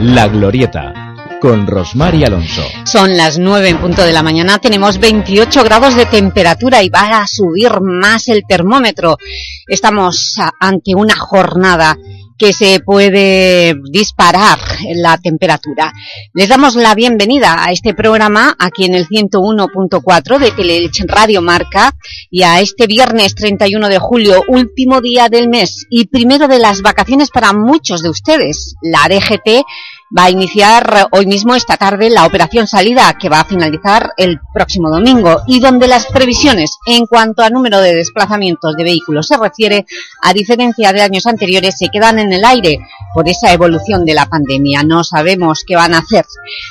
La Glorieta, con Rosmar y Alonso. Son las 9 en punto de la mañana, tenemos 28 grados de temperatura y va a subir más el termómetro. Estamos ante una jornada que se puede disparar la temperatura. Les damos la bienvenida a este programa aquí en el 101.4 de Teleelch Radio Marca y a este viernes 31 de julio, último día del mes y primero de las vacaciones para muchos de ustedes. La DGT va a iniciar hoy mismo, esta tarde, la operación salida que va a finalizar el próximo domingo y donde las previsiones en cuanto a número de desplazamientos de vehículos se refiere, a diferencia de años anteriores, se quedan en el aire por esa evolución de la pandemia. No sabemos qué van a hacer.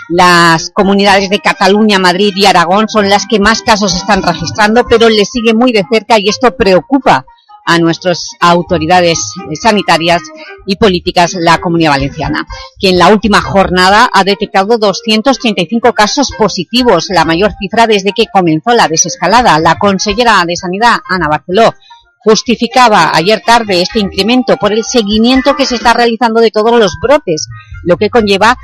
Las comunidades de Cataluña, Madrid y Aragón son las que más casos están registrando, pero les sigue muy de cerca y esto preocupa a nuestras autoridades sanitarias y políticas la Comunidad Valenciana, que en la última jornada ha detectado 235 casos positivos, la mayor cifra desde que comenzó la desescalada. La consellera de Sanidad, Ana Barceló, justificaba ayer tarde este incremento por el seguimiento que se está realizando de todos los brotes, lo que conlleva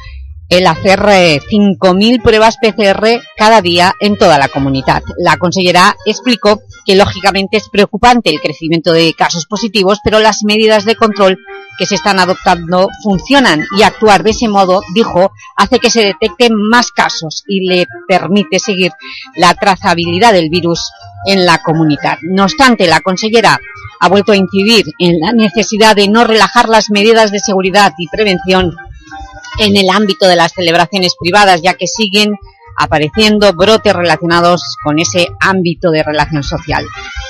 el hacer 5.000 eh, pruebas PCR cada día en toda la comunidad. La consellera explicó que lógicamente es preocupante el crecimiento de casos positivos, pero las medidas de control que se están adoptando funcionan y actuar de ese modo, dijo, hace que se detecten más casos y le permite seguir la trazabilidad del virus en la comunidad. No obstante, la consellera ha vuelto a incidir en la necesidad de no relajar las medidas de seguridad y prevención en el ámbito de las celebraciones privadas, ya que siguen apareciendo brotes relacionados con ese ámbito de relación social.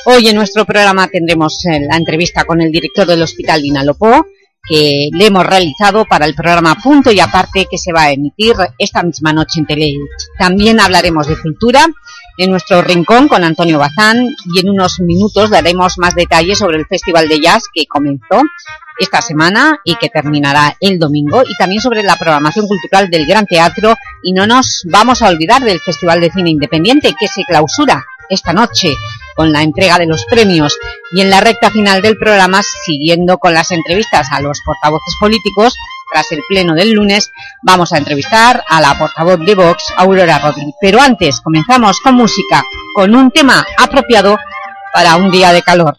Hoy en nuestro programa tendremos eh, la entrevista con el director del Hospital Dinalopó, que le hemos realizado para el programa Punto y Aparte que se va a emitir esta misma noche en Tele. También hablaremos de cultura en nuestro rincón con Antonio Bazán y en unos minutos daremos más detalles sobre el Festival de Jazz que comenzó esta semana y que terminará el domingo y también sobre la programación cultural del Gran Teatro y no nos vamos a olvidar del Festival de Cine Independiente que se clausura esta noche con la entrega de los premios y en la recta final del programa, siguiendo con las entrevistas a los portavoces políticos, tras el pleno del lunes, vamos a entrevistar a la portavoz de Vox, Aurora Rodríguez. Pero antes comenzamos con música, con un tema apropiado para un día de calor.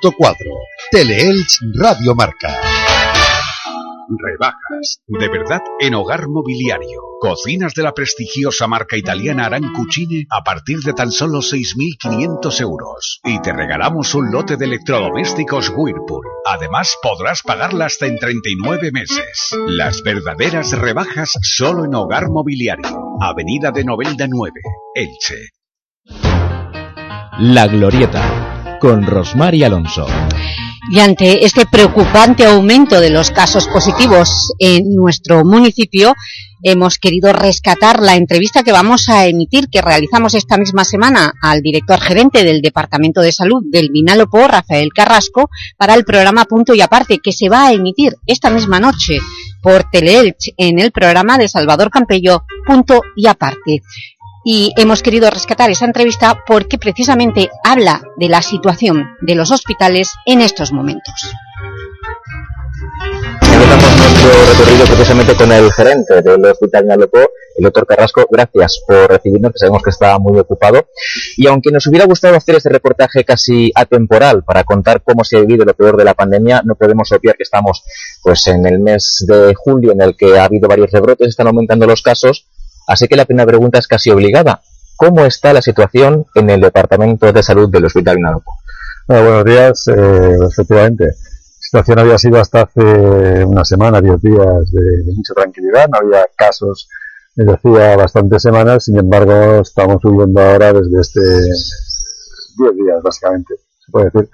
101.4. Teleelch Radio Marca. Rebajas. De verdad en Hogar Mobiliario. Cocinas de la prestigiosa marca italiana Arancucine a partir de tan solo 6.500 euros. Y te regalamos un lote de electrodomésticos Whirlpool. Además podrás pagarla hasta en 39 meses. Las verdaderas rebajas solo en Hogar Mobiliario. Avenida de Novelda 9, Elche. La Glorieta, con Rosmar y Alonso. Y ante este preocupante aumento de los casos positivos en nuestro municipio, hemos querido rescatar la entrevista que vamos a emitir, que realizamos esta misma semana al director gerente del Departamento de Salud del Vinalopó, Rafael Carrasco, para el programa Punto y Aparte, que se va a emitir esta misma noche por Teleelch en el programa de Salvador Campello, Punto y Aparte y hemos querido rescatar esa entrevista porque precisamente habla de la situación de los hospitales en estos momentos. Empezamos nuestro recorrido precisamente con el gerente del Hospital Nalopó, el doctor Carrasco. Gracias por recibirnos, que sabemos que está muy ocupado. Y aunque nos hubiera gustado hacer este reportaje casi atemporal para contar cómo se ha vivido lo peor de la pandemia, no podemos obviar que estamos pues en el mes de julio en el que ha habido varios rebrotes, están aumentando los casos Así que la primera pregunta es casi obligada. ¿Cómo está la situación en el Departamento de Salud del Hospital Vinalopó? buenos días, eh, efectivamente. La situación había sido hasta hace una semana, diez días de, mucha tranquilidad, no había casos desde hacía bastantes semanas, sin embargo estamos subiendo ahora desde este diez días básicamente, se puede decir,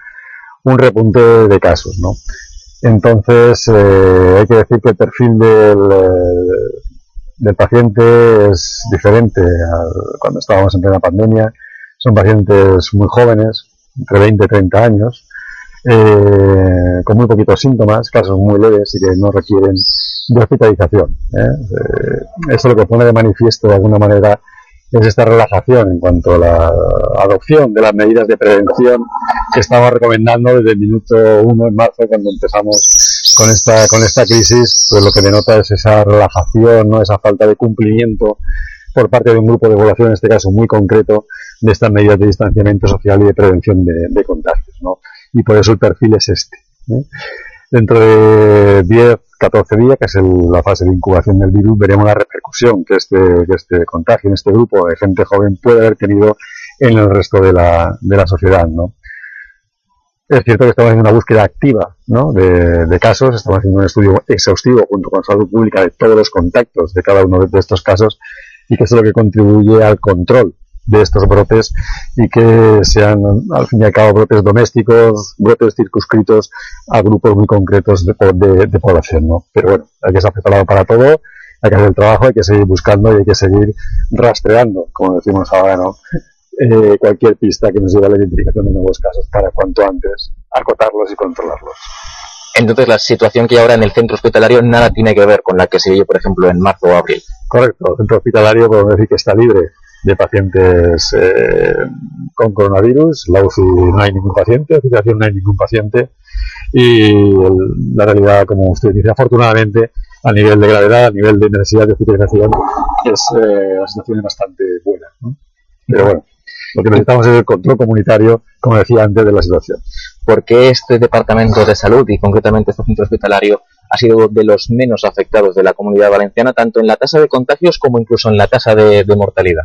un repunte de casos, ¿no? Entonces, eh, hay que decir que el perfil del, eh, del paciente es diferente a cuando estábamos en plena pandemia. Son pacientes muy jóvenes, entre 20 y 30 años, eh, con muy poquitos síntomas, casos muy leves y que no requieren de hospitalización. ¿eh? Eh, eso lo que pone de manifiesto de alguna manera es esta relajación en cuanto a la adopción de las medidas de prevención que estamos recomendando desde el minuto uno en marzo cuando empezamos con esta con esta crisis pues lo que denota es esa relajación no esa falta de cumplimiento por parte de un grupo de población en este caso muy concreto de estas medidas de distanciamiento social y de prevención de, contagios ¿no? y por eso el perfil es este dentro de 10 14 días, que es la fase de incubación del virus, veremos la repercusión que este, que este contagio en este grupo de gente joven puede haber tenido en el resto de la, de la sociedad, ¿no? Es cierto que estamos haciendo una búsqueda activa ¿no? de, de, casos, estamos haciendo un estudio exhaustivo junto con Salud Pública de todos los contactos de cada uno de estos casos y que es lo que contribuye al control de estos brotes y que sean al fin y al cabo brotes domésticos, brotes circunscritos a grupos muy concretos de, de, población, ¿no? Pero bueno, hay que estar preparado para todo, hay que hacer el trabajo, hay que seguir buscando y hay que seguir rastreando, como decimos ahora, ¿no? Eh, cualquier pista que nos lleve a la identificación de nuevos casos para cuanto antes acotarlos y controlarlos. Entonces, la situación que hay ahora en el centro hospitalario nada tiene que ver con la que se vive, por ejemplo, en marzo o abril. Correcto, el centro hospitalario podemos decir que está libre de pacientes eh, con coronavirus. La UCI no hay ningún paciente, la no hay ningún paciente. Y la realidad, como usted dice, afortunadamente, a nivel de gravedad, a nivel de necesidad de hospitalización, es, eh, la situación es bastante buena. Pero bueno, lo que necesitamos es el control comunitario, como decía antes, de la situación. ¿Por qué este departamento de salud y concretamente este centro hospitalario ha sido de los menos afectados de la comunidad valenciana, tanto en la tasa de contagios como incluso en la tasa de, mortalidad.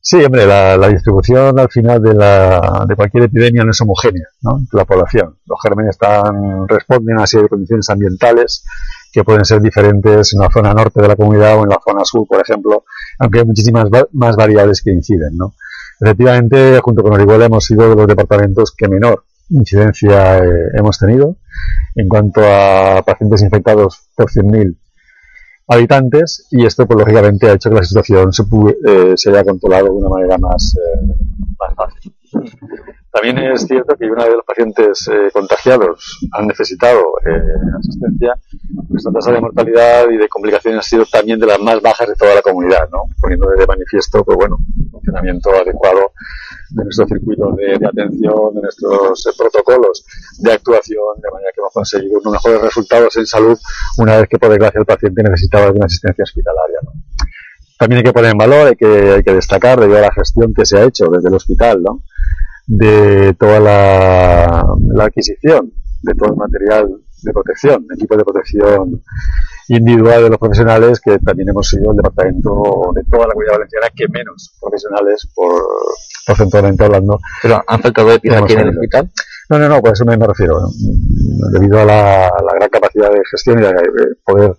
Sí, hombre, la, distribución al final de, la, de, cualquier epidemia no es homogénea, ¿no? La población. Los gérmenes están, responden a una serie de condiciones ambientales que pueden ser diferentes en la zona norte de la comunidad o en la zona sur, por ejemplo, aunque hay muchísimas más variables que inciden, ¿no? Efectivamente, junto con Orihuela hemos sido de los departamentos que menor incidencia eh, hemos tenido en cuanto a pacientes infectados por 100.000 habitantes y esto pues lógicamente ha hecho que la situación se, eh, se haya controlado de una manera más, eh, más fácil. También es cierto que una vez los pacientes eh, contagiados han necesitado eh, asistencia, nuestra tasa de mortalidad y de complicaciones ha sido también de las más bajas de toda la comunidad, ¿no? poniendo de manifiesto pues bueno, funcionamiento adecuado de nuestros circuitos de, atención, de nuestros eh, protocolos de actuación, de manera que hemos conseguido unos mejores resultados en salud una vez que por desgracia el paciente necesitaba de una asistencia hospitalaria. ¿no? También hay que poner en valor, hay que, hay que destacar debido a la gestión que se ha hecho desde el hospital, ¿no? De toda la, la adquisición de todo el material de protección, equipo de protección individual de los profesionales, que también hemos sido el departamento de toda la comunidad valenciana que menos profesionales, por porcentualmente hablando. Pero han faltado EPIs Hemos aquí en el hospital. No, no, no, por eso me, me refiero. Debido a la, a la gran capacidad de gestión y a eh, poder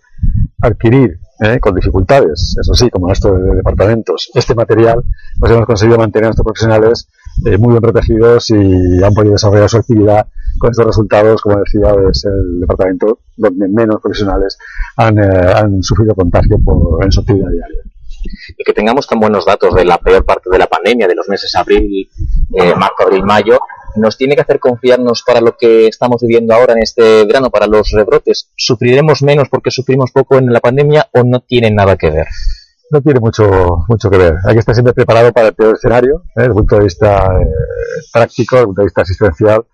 adquirir ¿eh? con dificultades, eso sí, como esto de, departamentos, este material, pues hemos conseguido mantener a nuestros profesionales eh, muy bien protegidos y han podido desarrollar su actividad con estos resultados, como decía, es el departamento donde menos profesionales han, eh, han sufrido contagio por, en su actividad diaria. y que tengamos tan buenos datos de la peor parte de la pandemia, de los meses abril, eh, marzo, abril, mayo, nos tiene que hacer confiarnos para lo que estamos viviendo ahora en este verano, para los rebrotes. ¿Sufriremos menos porque sufrimos poco en la pandemia o no tiene nada que ver? No tiene mucho mucho que ver. Hay que estar siempre preparado para el peor escenario, ¿eh? desde el punto de vista eh, práctico, desde el punto de vista asistencial.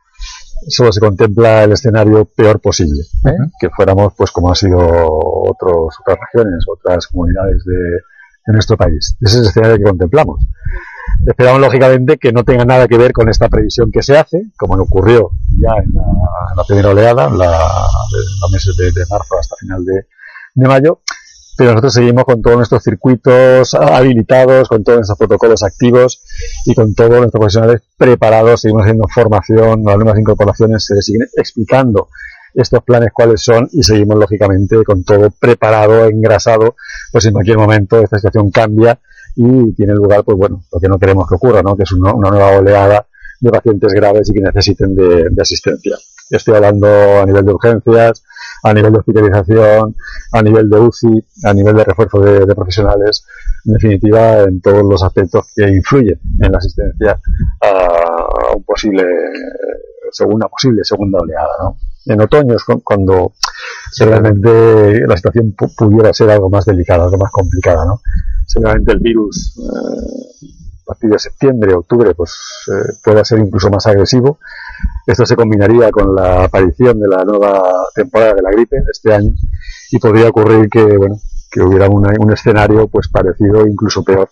Solo se contempla el escenario peor posible, ¿eh? que fuéramos, pues, como han sido otros, otras regiones, otras comunidades de, de nuestro país. Ese es el escenario que contemplamos. Esperamos, lógicamente, que no tenga nada que ver con esta previsión que se hace, como ocurrió ya en la, en la primera oleada, en la, de los meses de, de marzo hasta final de, de mayo, pero nosotros seguimos con todos nuestros circuitos habilitados, con todos nuestros protocolos activos y con todos nuestros profesionales preparados, seguimos haciendo formación, las nuevas incorporaciones se siguen explicando estos planes cuáles son y seguimos lógicamente con todo preparado, engrasado, pues en cualquier momento esta situación cambia y tiene lugar, pues bueno, lo que no queremos que ocurra, ¿no? que es una, nueva oleada de pacientes graves y que necesiten de, de asistencia. Estoy hablando a nivel de urgencias, a nivel de hospitalización, a nivel de UCI, a nivel de refuerzo de, de profesionales, en definitiva, en todos los aspectos que influyen en la asistencia a un posible, una posible segunda oleada. ¿no? En otoño es cu- cuando seguramente la situación pu- pudiera ser algo más delicada, algo más complicada. ¿no? Seguramente el virus eh, partir de septiembre, octubre, pues eh, pueda ser incluso más agresivo. Esto se combinaría con la aparición de la nueva temporada de la gripe este año y podría ocurrir que, bueno, que hubiera un escenario pues parecido, incluso peor,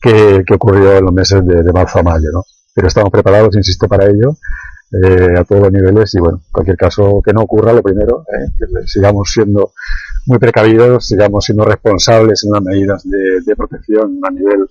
que, que ocurrió en los meses de, de marzo a mayo, ¿no? Pero estamos preparados, insisto, para ello, eh, a todos los niveles y, bueno, en cualquier caso que no ocurra, lo primero, eh, que sigamos siendo muy precavidos, sigamos siendo responsables en las medidas de, de protección a nivel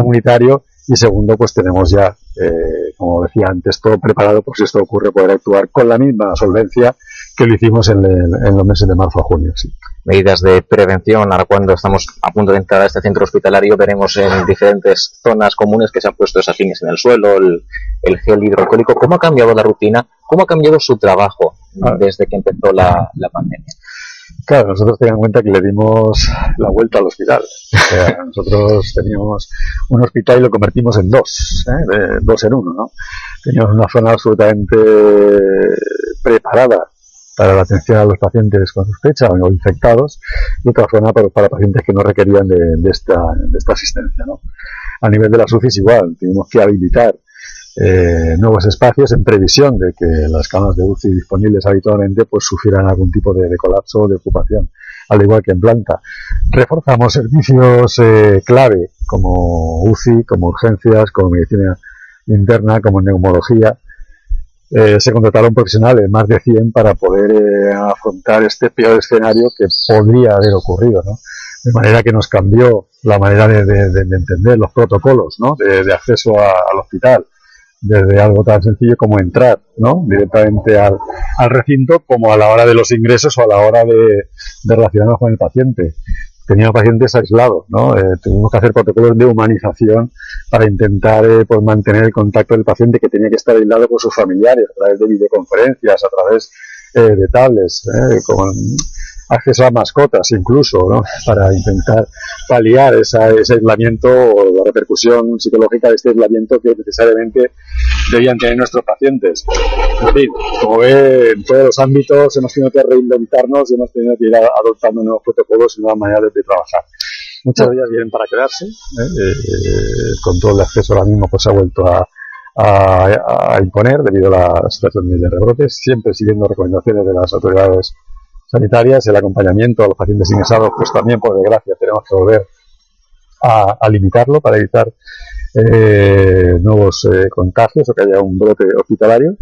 comunitario y segundo, pues tenemos ya, eh, como decía antes, todo preparado por si esto ocurre, poder actuar con la misma solvencia que lo hicimos en, el- en los meses de marzo a junio. Sí. medidas de prevención. Ahora cuando estamos a punto de entrar a este centro hospitalario veremos en diferentes zonas comunes que se han puesto esas líneas en el suelo, el, el gel hidroalcohólico. ¿Cómo ha cambiado la rutina? ¿Cómo ha cambiado su trabajo Ah. desde que empezó la, la pandemia? Claro, nosotros tengan en cuenta que le dimos la vuelta al hospital. O sea, nosotros teníamos un hospital y lo convertimos en dos, ¿eh? de dos en uno, ¿no? Teníamos una zona absolutamente preparada para la atención a los pacientes con sospecha o infectados y otra zona para, para pacientes que no requerían de, de esta, de esta asistencia, ¿no? A nivel de las UCIs igual, tuvimos que habilitar eh, nuevos espacios en previsión de que las camas de UCI disponibles habitualmente pues sufrieran algún tipo de, colapso o de ocupación, al igual que en planta. Reforzamos servicios eh, clave como UCI, como urgencias, como medicina interna, como neumología. Eh, se contrataron profesionales, más de 100, para poder eh, afrontar este peor escenario que podría haber ocurrido, ¿no? De manera que nos cambió la manera de, de- de- de entender los protocolos. De, de acceso a- al hospital desde algo tan sencillo como entrar ¿no? directamente al, al recinto como a la hora de los ingresos o a la hora de, relacionarnos con el paciente. Teníamos pacientes aislados, ¿no? Eh, tuvimos que hacer protocolos de humanización para intentar eh, pues mantener el contacto del paciente que tenía que estar aislado con sus familiares a través de videoconferencias, a través eh, de tablets, eh, con acceso a mascotas incluso, ¿no? Para intentar paliar ese aislamiento o la repercusión psicológica de este aislamiento que necesariamente debían tener nuestros pacientes. En fin, como ve, en todos los ámbitos hemos tenido que reinventarnos y hemos tenido que ir adoptando nuevos protocolos y nuevas maneras de, trabajar. Muchas de ellas vienen para quedarse, ¿eh? Eh, el control de acceso ahora mismo pues se ha vuelto a- a imponer debido a la situación de rebrotes, siempre siguiendo recomendaciones de las autoridades sanitarias, el acompañamiento a los pacientes ingresados, pues también por desgracia tenemos que volver a, limitarlo para evitar eh, nuevos eh, contagios o que haya un brote hospitalario.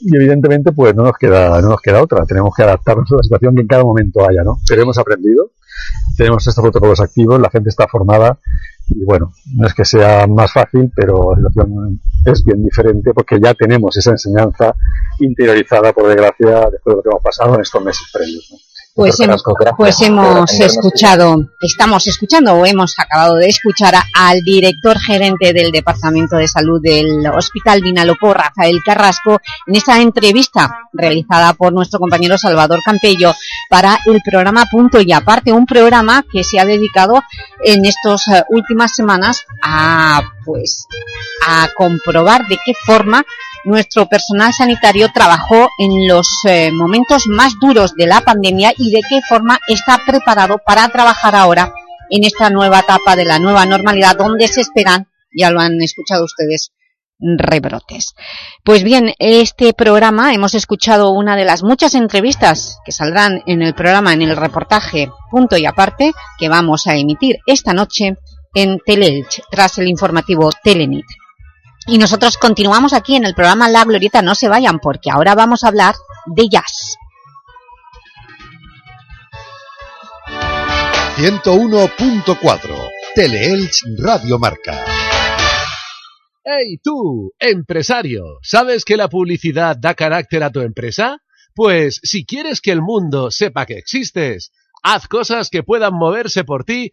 Y evidentemente, pues no nos queda, no nos queda otra. Tenemos que adaptarnos a la situación que en cada momento haya, ¿no? Pero hemos aprendido, tenemos estos protocolos activos, la gente está formada y bueno, no es que sea más fácil, pero la situación es bien diferente porque ya tenemos esa enseñanza interiorizada, por desgracia, después de lo que hemos pasado en estos meses previos. ¿no? Pues, pues hemos escuchado, estamos escuchando o hemos acabado de escuchar al director gerente del Departamento de Salud del Hospital Vinalopó, Rafael Carrasco, en esta entrevista realizada por nuestro compañero Salvador Campello para el programa Punto y Aparte, un programa que se ha dedicado en estas eh, últimas semanas a, pues, a comprobar de qué forma nuestro personal sanitario trabajó en los eh, momentos más duros de la pandemia y de qué forma está preparado para trabajar ahora en esta nueva etapa de la nueva normalidad donde se esperan, ya lo han escuchado ustedes, rebrotes. Pues bien, este programa hemos escuchado una de las muchas entrevistas que saldrán en el programa, en el reportaje Punto y Aparte, que vamos a emitir esta noche en Teleelch, tras el informativo Telenit. Y nosotros continuamos aquí en el programa La Glorieta, no se vayan porque ahora vamos a hablar de jazz. 101.4 Teleelch Radio Marca. ¡Hey tú, empresario! ¿Sabes que la publicidad da carácter a tu empresa? Pues si quieres que el mundo sepa que existes, haz cosas que puedan moverse por ti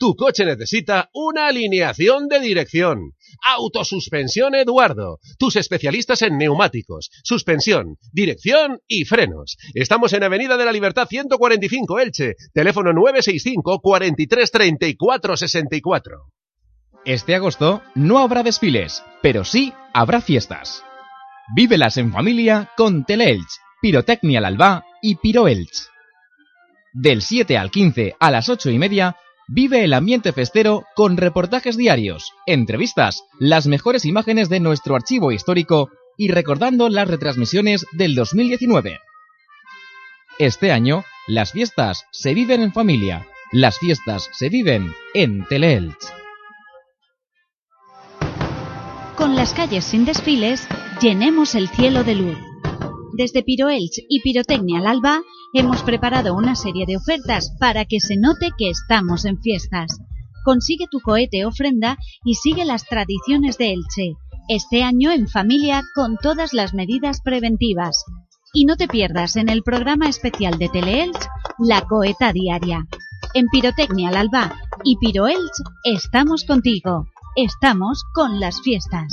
Tu coche necesita una alineación de dirección. Autosuspensión Eduardo. Tus especialistas en neumáticos, suspensión, dirección y frenos. Estamos en Avenida de la Libertad 145 Elche. Teléfono 965 43 34 64. Este agosto no habrá desfiles, pero sí habrá fiestas. Vívelas en familia con Teleelch, Pirotecnia al Alba y Piroelch. Del 7 al 15 a las 8 y media Vive el ambiente festero con reportajes diarios, entrevistas, las mejores imágenes de nuestro archivo histórico y recordando las retransmisiones del 2019. Este año, las fiestas se viven en familia, las fiestas se viven en Teleelch. Con las calles sin desfiles, llenemos el cielo de luz. Desde Piroelch y Pirotecnia al Alba hemos preparado una serie de ofertas para que se note que estamos en fiestas. Consigue tu cohete ofrenda y sigue las tradiciones de Elche. Este año en familia con todas las medidas preventivas. Y no te pierdas en el programa especial de Teleelch La Coheta Diaria. En Pirotecnia al Alba y Piroelch estamos contigo. Estamos con las fiestas.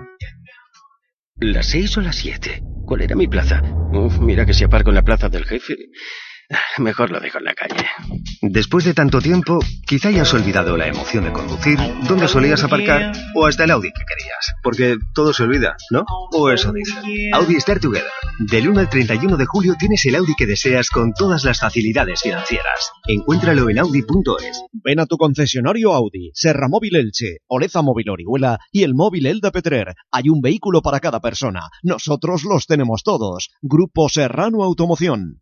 ¿Las seis o las siete? ¿Cuál era mi plaza? Uf, mira que si aparco en la plaza del jefe... Mejor lo dejo en la calle. Después de tanto tiempo, quizá hayas olvidado la emoción de conducir, dónde solías aparcar o hasta el Audi que querías. Porque todo se olvida, ¿no? O eso dice. Audi Star Together. Del 1 al 31 de julio tienes el Audi que deseas con todas las facilidades financieras. Encuéntralo en audi.es. Ven a tu concesionario Audi, Serra Móvil Elche, Oleza Móvil Orihuela y el móvil Elda Petrer. Hay un vehículo para cada persona. Nosotros los tenemos todos. Grupo Serrano Automoción.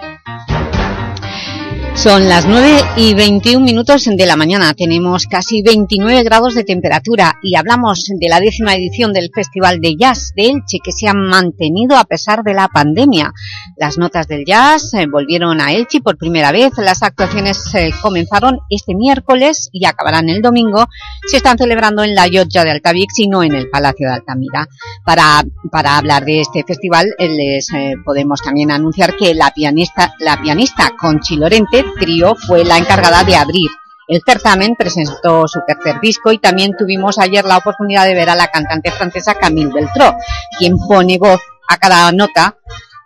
Son las 9 y 21 minutos de la mañana, tenemos casi 29 grados de temperatura y hablamos de la décima edición del Festival de Jazz de Elche que se ha mantenido a pesar de la pandemia. Las notas del jazz eh, volvieron a Elche por primera vez, las actuaciones eh, comenzaron este miércoles y acabarán el domingo, se están celebrando en la Llotja de Altavix y no en el Palacio de Altamira. Para, para hablar de este festival eh, les podemos también anunciar que la pianista, la pianista Conchi Lorente trío fue la encargada de abrir. El certamen presentó su tercer disco y también tuvimos ayer la oportunidad de ver a la cantante francesa Camille Beltró, quien pone voz a cada nota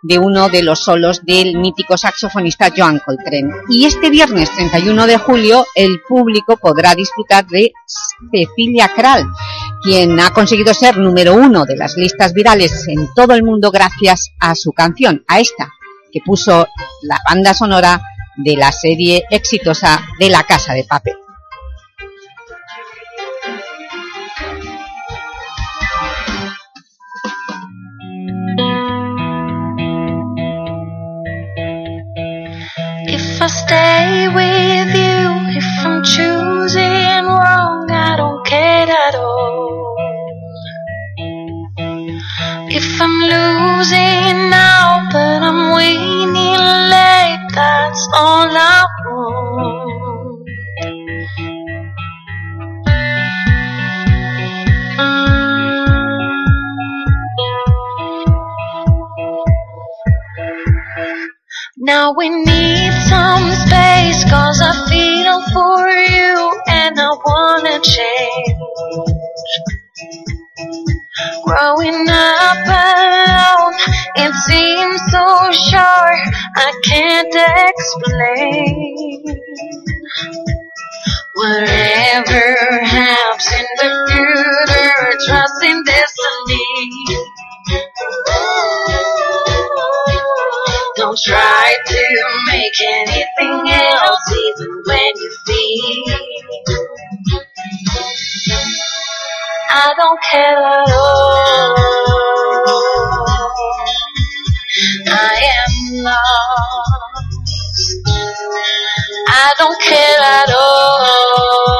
de uno de los solos del mítico saxofonista Joan Coltrane. Y este viernes 31 de julio el público podrá disfrutar de Cecilia Kral, quien ha conseguido ser número uno de las listas virales en todo el mundo gracias a su canción, a esta, que puso la banda sonora de la serie exitosa de La Casa de Papel. That's all I want. Now we need some space, cause I feel for you and I wanna change. Growing up alone, it seems so short, I can't explain. Whatever happens in the future, trust in destiny. Don't try to make anything else, even when you feel. I don't care at all. I am lost. I don't care at all.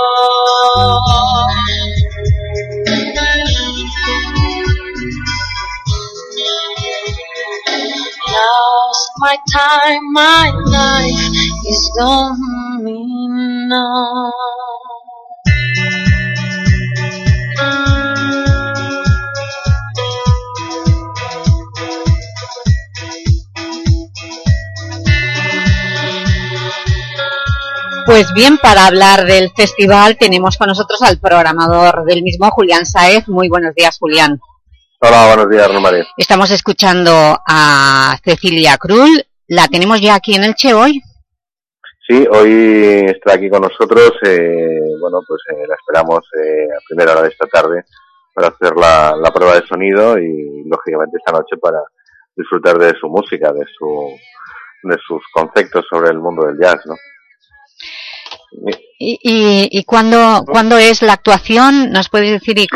Lost my time, my life is gone me now. Pues bien, para hablar del festival tenemos con nosotros al programador del mismo, Julián Saez. Muy buenos días, Julián. Hola, buenos días, María. Estamos escuchando a Cecilia Krull. ¿La tenemos ya aquí en el Che hoy? Sí, hoy está aquí con nosotros. Eh, bueno, pues eh, la esperamos eh, a primera hora de esta tarde para hacer la, la prueba de sonido y, lógicamente, esta noche para disfrutar de su música, de, su, de sus conceptos sobre el mundo del jazz, ¿no? ¿Y, y, y cuándo, cuándo es la actuación? ¿Nos puedes decir? Y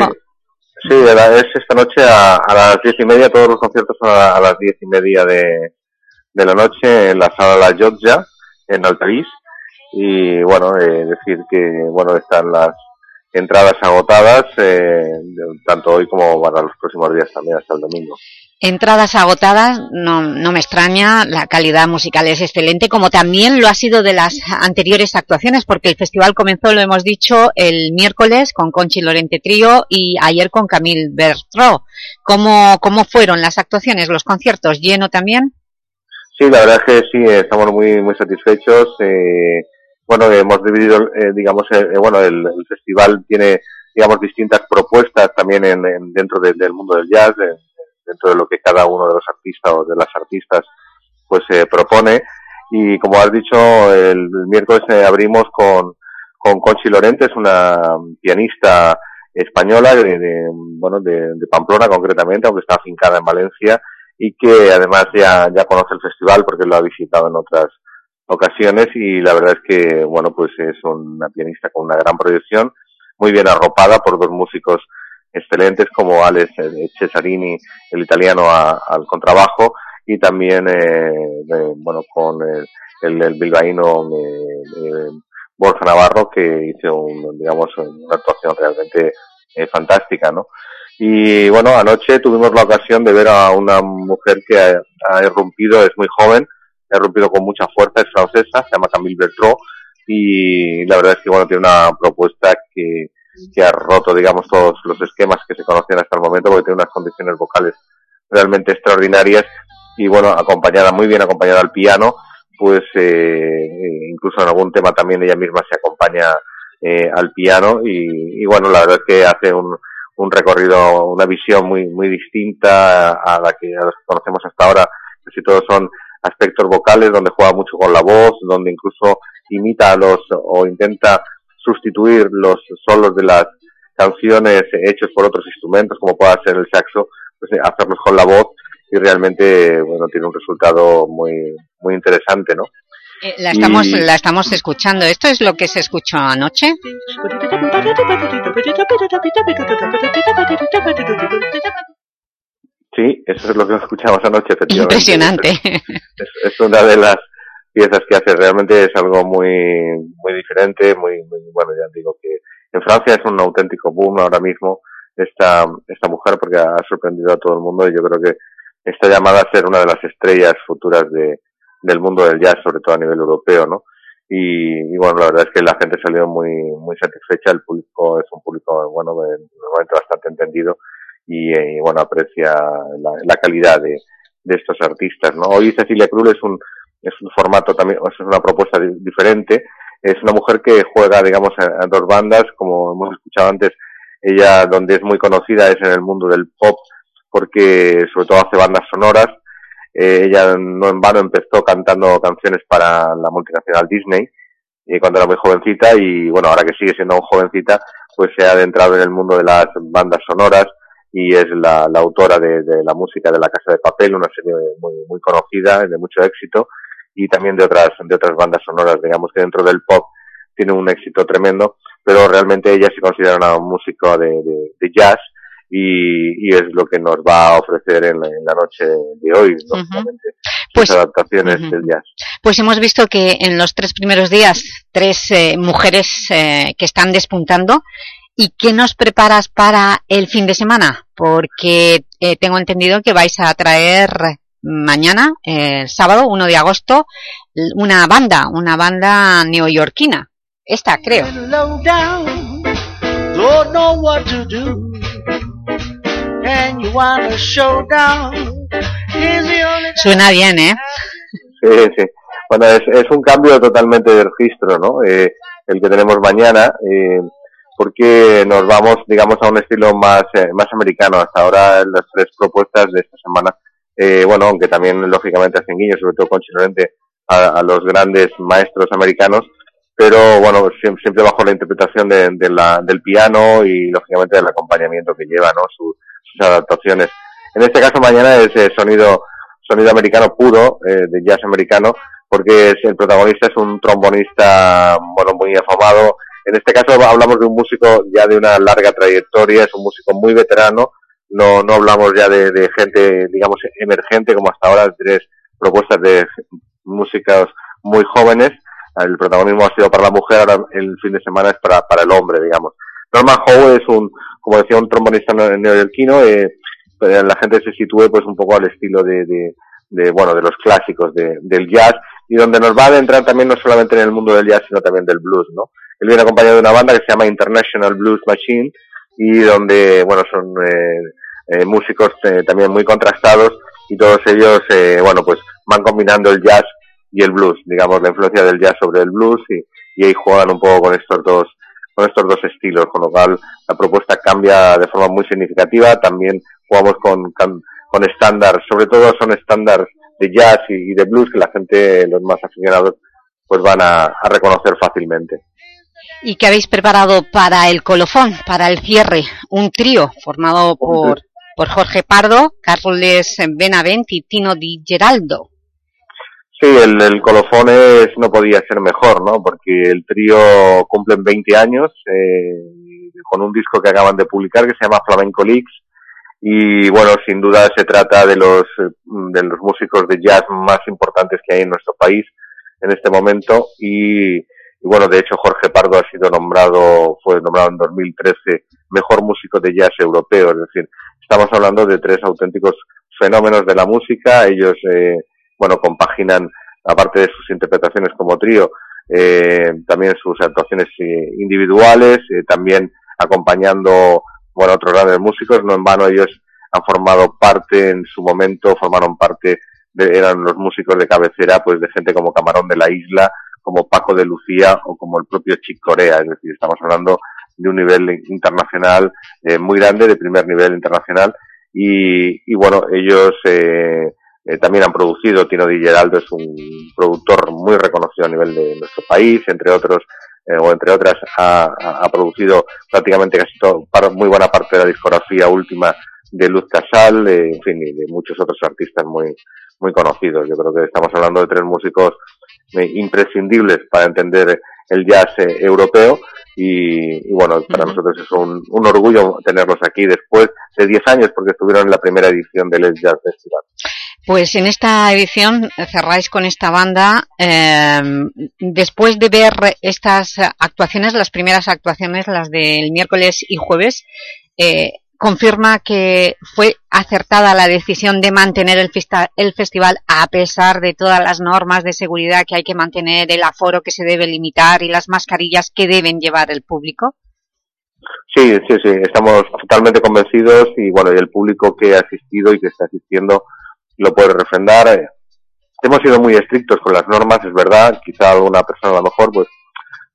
Sí, es esta noche a, a, las diez y media, todos los conciertos son a, a las diez y media de, de, la noche en la sala La Jotja, en Altavís. Y bueno, eh, decir que bueno están las entradas agotadas, eh, tanto hoy como para los próximos días también, hasta el domingo. Entradas agotadas, no, no me extraña, la calidad musical es excelente, como también lo ha sido de las anteriores actuaciones, porque el festival comenzó, lo hemos dicho, el miércoles con Conchi Lorente Trío y ayer con Camille Bertró. ¿Cómo, ¿Cómo fueron las actuaciones, los conciertos? ¿Lleno también? Sí, la verdad es que sí, estamos muy, muy satisfechos. Eh, bueno, hemos dividido, eh, digamos, eh, bueno, el, el, festival tiene, digamos, distintas propuestas también en, en dentro de, del mundo del jazz, dentro de lo que cada uno de los artistas o de las artistas pues eh, propone. Y como has dicho el, miércoles eh, abrimos con con Conchi Lorente es una pianista española de, de bueno de, de, Pamplona concretamente aunque está afincada en Valencia y que además ya ya conoce el festival porque lo ha visitado en otras ocasiones y la verdad es que bueno pues es una pianista con una gran proyección muy bien arropada por dos músicos excelentes como Alex Cesarini, el italiano, a, al contrabajo y también, eh, bueno, con el, el, el bilbaíno eh, eh, Borja Navarro, que hizo un, digamos, una actuación realmente eh, fantástica, ¿no? Y bueno, anoche tuvimos la ocasión de ver a una mujer que ha, ha irrumpido, es muy joven, ha irrumpido con mucha fuerza, es francesa, se llama Camille Bertrand, y la verdad es que bueno, tiene una propuesta que, que ha roto, digamos, todos los esquemas que se conocían hasta el momento, porque tiene unas condiciones vocales realmente extraordinarias y bueno, acompañada, muy bien acompañada al piano, pues eh, incluso en algún tema también ella misma se acompaña eh, al piano y, y, bueno, la verdad es que hace un, un recorrido, una visión muy muy distinta a la que, que conocemos hasta ahora, casi todos son aspectos vocales donde juega mucho con la voz, donde incluso imita a los o intenta sustituir los solos de las canciones hechos por otros instrumentos como pueda ser el saxo, pues hacerlos con la voz y realmente bueno tiene un resultado muy muy interesante, ¿no? Eh, la estamos y... la estamos escuchando. ¿Esto es lo que se escuchó anoche? Sí, eso es lo que escuchamos anoche, efectivamente. Impresionante. Es, es, una de las piezas que hace, realmente es algo muy muy diferente, muy, muy, bueno, ya digo que en Francia es un auténtico boom ahora mismo esta, esta mujer porque ha sorprendido a todo el mundo y yo creo que está llamada a ser una de las estrellas futuras de, del mundo del jazz, sobre todo a nivel europeo, ¿no? Y, y, bueno, la verdad es que la gente salió muy, muy satisfecha, el público es un público, bueno, normalmente bastante entendido y, y bueno, aprecia la, la calidad de, de, estos artistas, ¿no? Hoy Cecilia Krull es un, es un formato también, es una propuesta diferente, es una mujer que juega, digamos, en dos bandas, como hemos escuchado antes, ella donde es muy conocida es en el mundo del pop, porque sobre todo hace bandas sonoras, eh, ella no en vano empezó cantando canciones para la multinacional Disney eh, cuando era muy jovencita y bueno, ahora que sigue siendo jovencita, pues se ha adentrado en el mundo de las bandas sonoras y es la, la autora de, de, la música de La Casa de Papel, una serie muy, muy conocida, de mucho éxito y también de otras, de otras bandas sonoras, digamos que dentro del pop tiene un éxito tremendo, pero realmente ella se considera una músico de, de, de jazz y, y, es lo que nos va a ofrecer en la, en la noche de hoy, uh -huh. pues, adaptaciones uh -huh. del jazz. Pues hemos visto que en los tres primeros días, tres eh, mujeres eh, que están despuntando, ¿y qué nos preparas para el fin de semana? Porque eh, tengo entendido que vais a traer mañana, el sábado 1 de agosto, una banda, una banda neoyorquina. Esta, creo. Suena bien, ¿eh? Sí, sí. Bueno, es, es un cambio totalmente de registro, ¿no? Eh, el que tenemos mañana, eh, porque nos vamos, digamos, a un estilo más, eh, más americano. Hasta ahora las tres propuestas de esta semana, eh, bueno, aunque también lógicamente hacen guiños, sobre todo con Chilorente, a, a los grandes maestros americanos, pero bueno, siempre, siempre bajo la interpretación de, de la, del piano y lógicamente del acompañamiento que lleva, ¿no? Su, sus adaptaciones. En este caso mañana es eh, sonido sonido americano puro, eh, de jazz americano, porque es, el protagonista es un trombonista, bueno, muy afamado. En este caso hablamos de un músico ya de una larga trayectoria, es un músico muy veterano, no, no hablamos ya de, de gente, digamos, emergente, como hasta ahora, tres propuestas de músicos muy jóvenes. El protagonismo ha sido para la mujer, ahora el fin de semana es para, para el hombre, digamos. Norman Howe es un, como decía, un trombonista neoyorquino, eh, la gente se sitúe pues un poco al estilo de, de, de bueno, de los clásicos de, del jazz y donde nos va a adentrar también no solamente en el mundo del jazz, sino también del blues, ¿no? Él viene acompañado de una banda que se llama International Blues Machine y donde, bueno, son eh, eh, músicos eh, también muy contrastados y todos ellos, eh, bueno, pues van combinando el jazz y el blues, digamos, la influencia del jazz sobre el blues y, ahí juegan un poco con estos dos con estos dos estilos, con lo cual la propuesta cambia de forma muy significativa, también jugamos con, con, estándares, sobre todo son estándares de jazz y, de blues que la gente, los más aficionados, pues van a, reconocer fácilmente. ¿Y qué habéis preparado para el colofón, para el cierre? Un trío formado por, por Jorge Pardo, Carles Benavent y Tino Di Geraldo. Sí, el, el, colofón es, no podía ser mejor, ¿no? Porque el trío cumple 20 años eh, con un disco que acaban de publicar que se llama Flamenco Leaks y bueno, sin duda se trata de los de los músicos de jazz más importantes que hay en nuestro país. en este momento y, y bueno, de hecho Jorge Pardo ha sido nombrado, fue nombrado en 2013 mejor músico de jazz europeo, es decir, estamos hablando de tres auténticos fenómenos de la música, ellos, eh, bueno, compaginan, aparte de sus interpretaciones como trío, eh, también sus actuaciones eh, individuales, eh, también acompañando, bueno, otros grandes músicos, no en vano ellos han formado parte en su momento, formaron parte, de, eran los músicos de cabecera, pues de gente como Camarón de la Isla, como Paco de Lucía o como el propio Chick Corea, es decir, estamos hablando de un nivel internacional eh, muy grande, de primer nivel internacional, y, y bueno, ellos eh, eh, también han producido, Tino Di Geraldo es un productor muy reconocido a nivel de nuestro país, entre otros, eh, o entre otras, ha, producido prácticamente casi todo, muy buena parte de la discografía última de Luz Casal, en fin, y de muchos otros artistas muy, muy conocidos. Yo creo que estamos hablando de tres músicos imprescindibles para entender el jazz eh, europeo. Y, y, bueno, para nosotros es un, un, orgullo tenerlos aquí después de 10 años porque estuvieron en la primera edición del El Jazz Festival. Pues en esta edición cerráis con esta banda, eh, después de ver estas actuaciones, las primeras actuaciones, las del miércoles y jueves, eh, confirma que fue acertada la decisión de mantener el, el, festival a pesar de todas las normas de seguridad que hay que mantener, el aforo que se debe limitar y las mascarillas que deben llevar el público? Sí, sí, sí, estamos totalmente convencidos y bueno, y el público que ha asistido y que está asistiendo lo puede refrendar. Hemos sido muy estrictos con las normas, es verdad, quizá alguna persona a lo mejor pues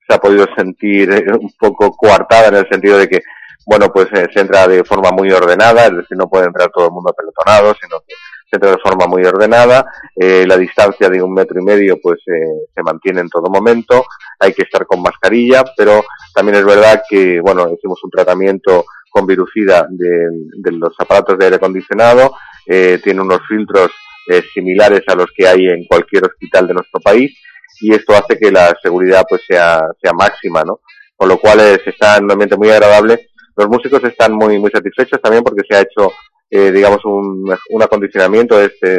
se ha podido sentir un poco coartada en el sentido de que bueno, pues eh, se entra de forma muy ordenada, es decir, no puede entrar todo el mundo apelotonado, sino que se entra de forma muy ordenada, eh, la distancia de un metro y medio pues eh, se mantiene en todo momento, hay que estar con mascarilla, pero también es verdad que, bueno, hicimos un tratamiento con virucida de, de los aparatos de aire acondicionado, eh, tiene unos filtros eh, similares a los que hay en cualquier hospital de nuestro país y esto hace que la seguridad pues sea, sea máxima, ¿no? Con lo cual eh, se está en un ambiente muy agradable los músicos están muy, muy satisfechos también porque se ha hecho, eh, digamos, un, un acondicionamiento este,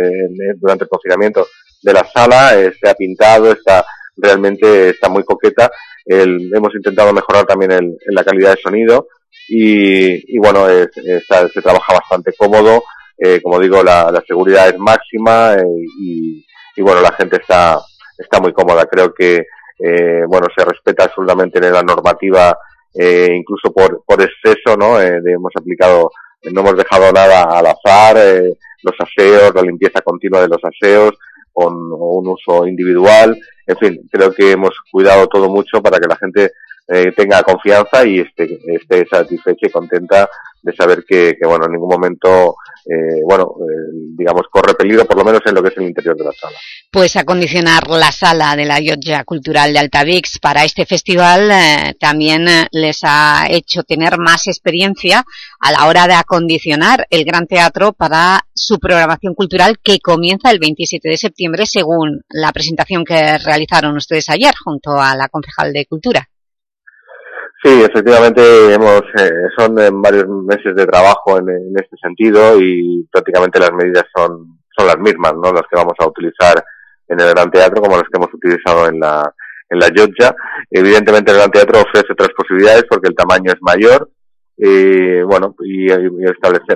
durante el confinamiento de la sala, eh, se ha pintado, está realmente está muy coqueta. El, hemos intentado mejorar también el, la calidad de sonido y, y bueno, es, está, se trabaja bastante cómodo. Eh, como digo, la, la seguridad es máxima eh, y, y bueno, la gente está, está muy cómoda. Creo que, eh, bueno, se respeta absolutamente en la normativa eh, incluso por, por exceso, ¿no? Eh, hemos aplicado, no hemos dejado nada al azar, eh, los aseos, la limpieza continua de los aseos, con un uso individual, en fin, creo que hemos cuidado todo mucho para que la gente eh, tenga confianza y esté, esté satisfecha y contenta de saber que, bueno, en ningún momento, eh, bueno, eh, digamos, corre peligro, por lo menos en lo que es el interior de la sala. Pues acondicionar la sala de la Llotja Cultural de Altavix para este festival eh, también eh, les ha hecho tener más experiencia a la hora de acondicionar el Gran Teatro para su programación cultural que comienza el 27 de septiembre según la presentación que realizaron ustedes ayer junto a la concejal de Cultura. Sí, efectivamente hemos eh, son eh, varios meses de trabajo en, en, este sentido y prácticamente las medidas son son las mismas, ¿no? Las que vamos a utilizar en el Gran Teatro como las que hemos utilizado en la en la Llotja. Evidentemente el Gran Teatro ofrece otras posibilidades porque el tamaño es mayor. Y bueno, y, y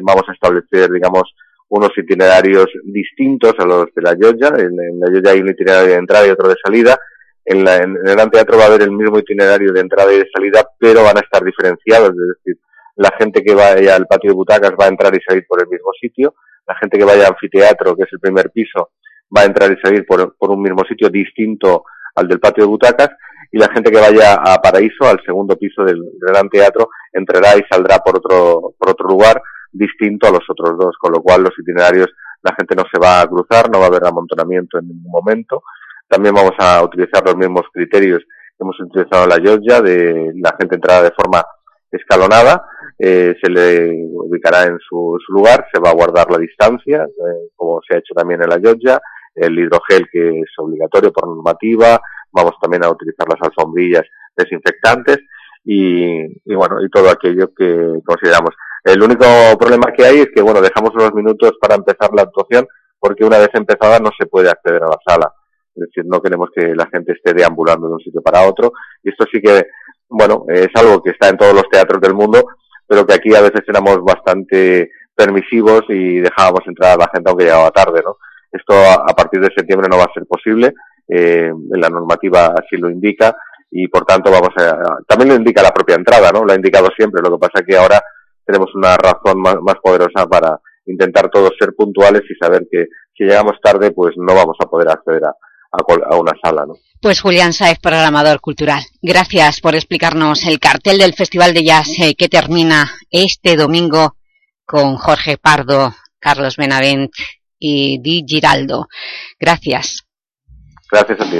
vamos a establecer, digamos, unos itinerarios distintos a los de la Llotja. En, en la Llotja hay un itinerario de entrada y otro de salida en, la, el Gran Teatro va a haber el mismo itinerario de entrada y de salida, pero van a estar diferenciados, es decir, la gente que vaya al patio de butacas va a entrar y salir por el mismo sitio, la gente que vaya al anfiteatro, que es el primer piso, va a entrar y salir por, un mismo sitio distinto al del patio de butacas, y la gente que vaya a Paraíso, al segundo piso del, del Gran Teatro, entrará y saldrá por otro, por otro lugar distinto a los otros dos, con lo cual los itinerarios la gente no se va a cruzar, no va a haber amontonamiento en ningún momento, también vamos a utilizar los mismos criterios que hemos utilizado en la Georgia, de la gente entrada de forma escalonada, eh, se le ubicará en su, su, lugar, se va a guardar la distancia, eh, como se ha hecho también en la Georgia, el hidrogel que es obligatorio por normativa, vamos también a utilizar las alfombrillas desinfectantes y bueno, y todo aquello que consideramos. El único problema que hay es que, bueno, dejamos unos minutos para empezar la actuación porque una vez empezada no se puede acceder a la sala Es decir, no queremos que la gente esté deambulando de un sitio para otro. Y esto sí que, bueno, es algo que está en todos los teatros del mundo, pero que aquí a veces éramos bastante permisivos y dejábamos entrar a la gente aunque llegaba tarde, ¿no? Esto a, partir de septiembre no va a ser posible, eh, la normativa así lo indica y por tanto vamos a, también lo indica la propia entrada, ¿no? Lo ha indicado siempre, lo que pasa que ahora tenemos una razón más, más poderosa para intentar todos ser puntuales y saber que si llegamos tarde pues no vamos a poder acceder a, a, a una sala, ¿no? Pues Julián Saez, programador cultural. Gracias por explicarnos el cartel del Festival de Jazz eh, que termina este domingo con Jorge Pardo, Carlos Benavent y Di Giraldo. Gracias. Gracias a ti.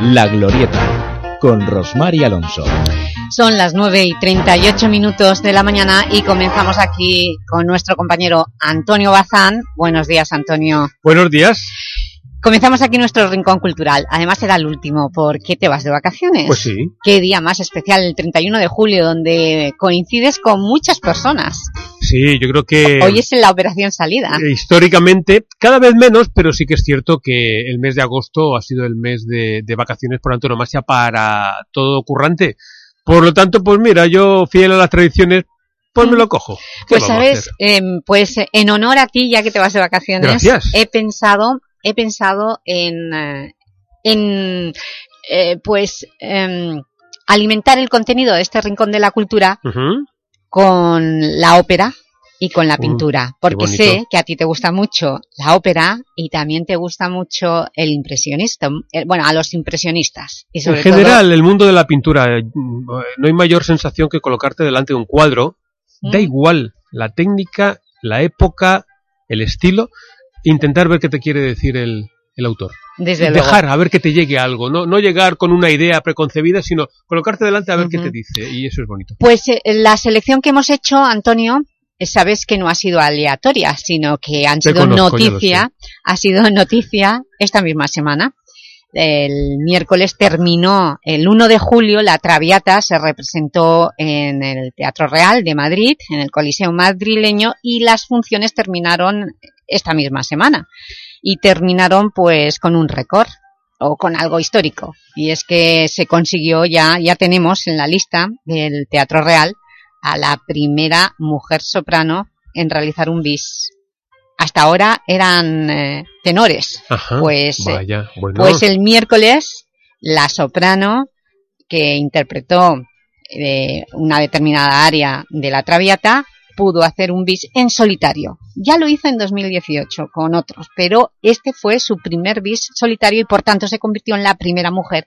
La Glorieta, con Rosmar y Alonso. Son las 9 y 38 minutos de la mañana y comenzamos aquí con nuestro compañero Antonio Bazán. Buenos días, Antonio. Buenos días. Comenzamos aquí nuestro rincón cultural. Además será el último. ¿Por qué te vas de vacaciones? Pues sí. Qué día más especial, el 31 de julio, donde coincides con muchas personas. Sí, yo creo que Hoy es en la operación salida. eh, históricamente, cada vez menos, pero sí que es cierto que el mes de agosto ha sido el mes de, de vacaciones por antonomasia para todo currante. Por lo tanto, pues mira, yo fiel a las tradiciones, pues me lo cojo. ¿Qué Pues sabes, em, pues en honor a ti, ya que te vas de vacaciones, Gracias. he pensado, he pensado en, eh, en eh, pues em, alimentar el contenido de este rincón de la cultura. Con la ópera y con la Uh, pintura, porque sé que a ti te gusta mucho la ópera y también te gusta mucho el impresionista, eh, bueno, a los impresionistas. Y En sobre general, el mundo de la pintura, eh, no hay mayor sensación que colocarte delante de un cuadro, Mm. da igual la técnica, la época, el estilo, intentar ver qué te quiere decir el, el autor. Desde Y luego. Dejar a ver que te llegue algo, no, no llegar con una idea preconcebida, sino colocarte delante a ver qué te dice, y eso es bonito. Pues eh, la selección que hemos hecho, Antonio, eh, sabes que no ha sido aleatoria, sino que han sido conozco, noticia, ha sido noticia esta misma semana. El miércoles terminó, el 1 de julio, la Traviata se representó en el Teatro Real de Madrid, en el Coliseo madrileño, y las funciones terminaron esta misma semana. Y terminaron pues con un récord, o con algo histórico. Y es que se consiguió ya, ya tenemos en la lista del Teatro Real a la primera mujer soprano en realizar un bis. Hasta ahora eran eh, tenores. Ajá, pues, eh, vaya, bueno. pues el miércoles la soprano que interpretó eh, una determinada área de la Traviata pudo hacer un bis en solitario. Ya lo hizo en 2018 con otros, pero este fue su primer bis solitario y por tanto se convirtió en la primera mujer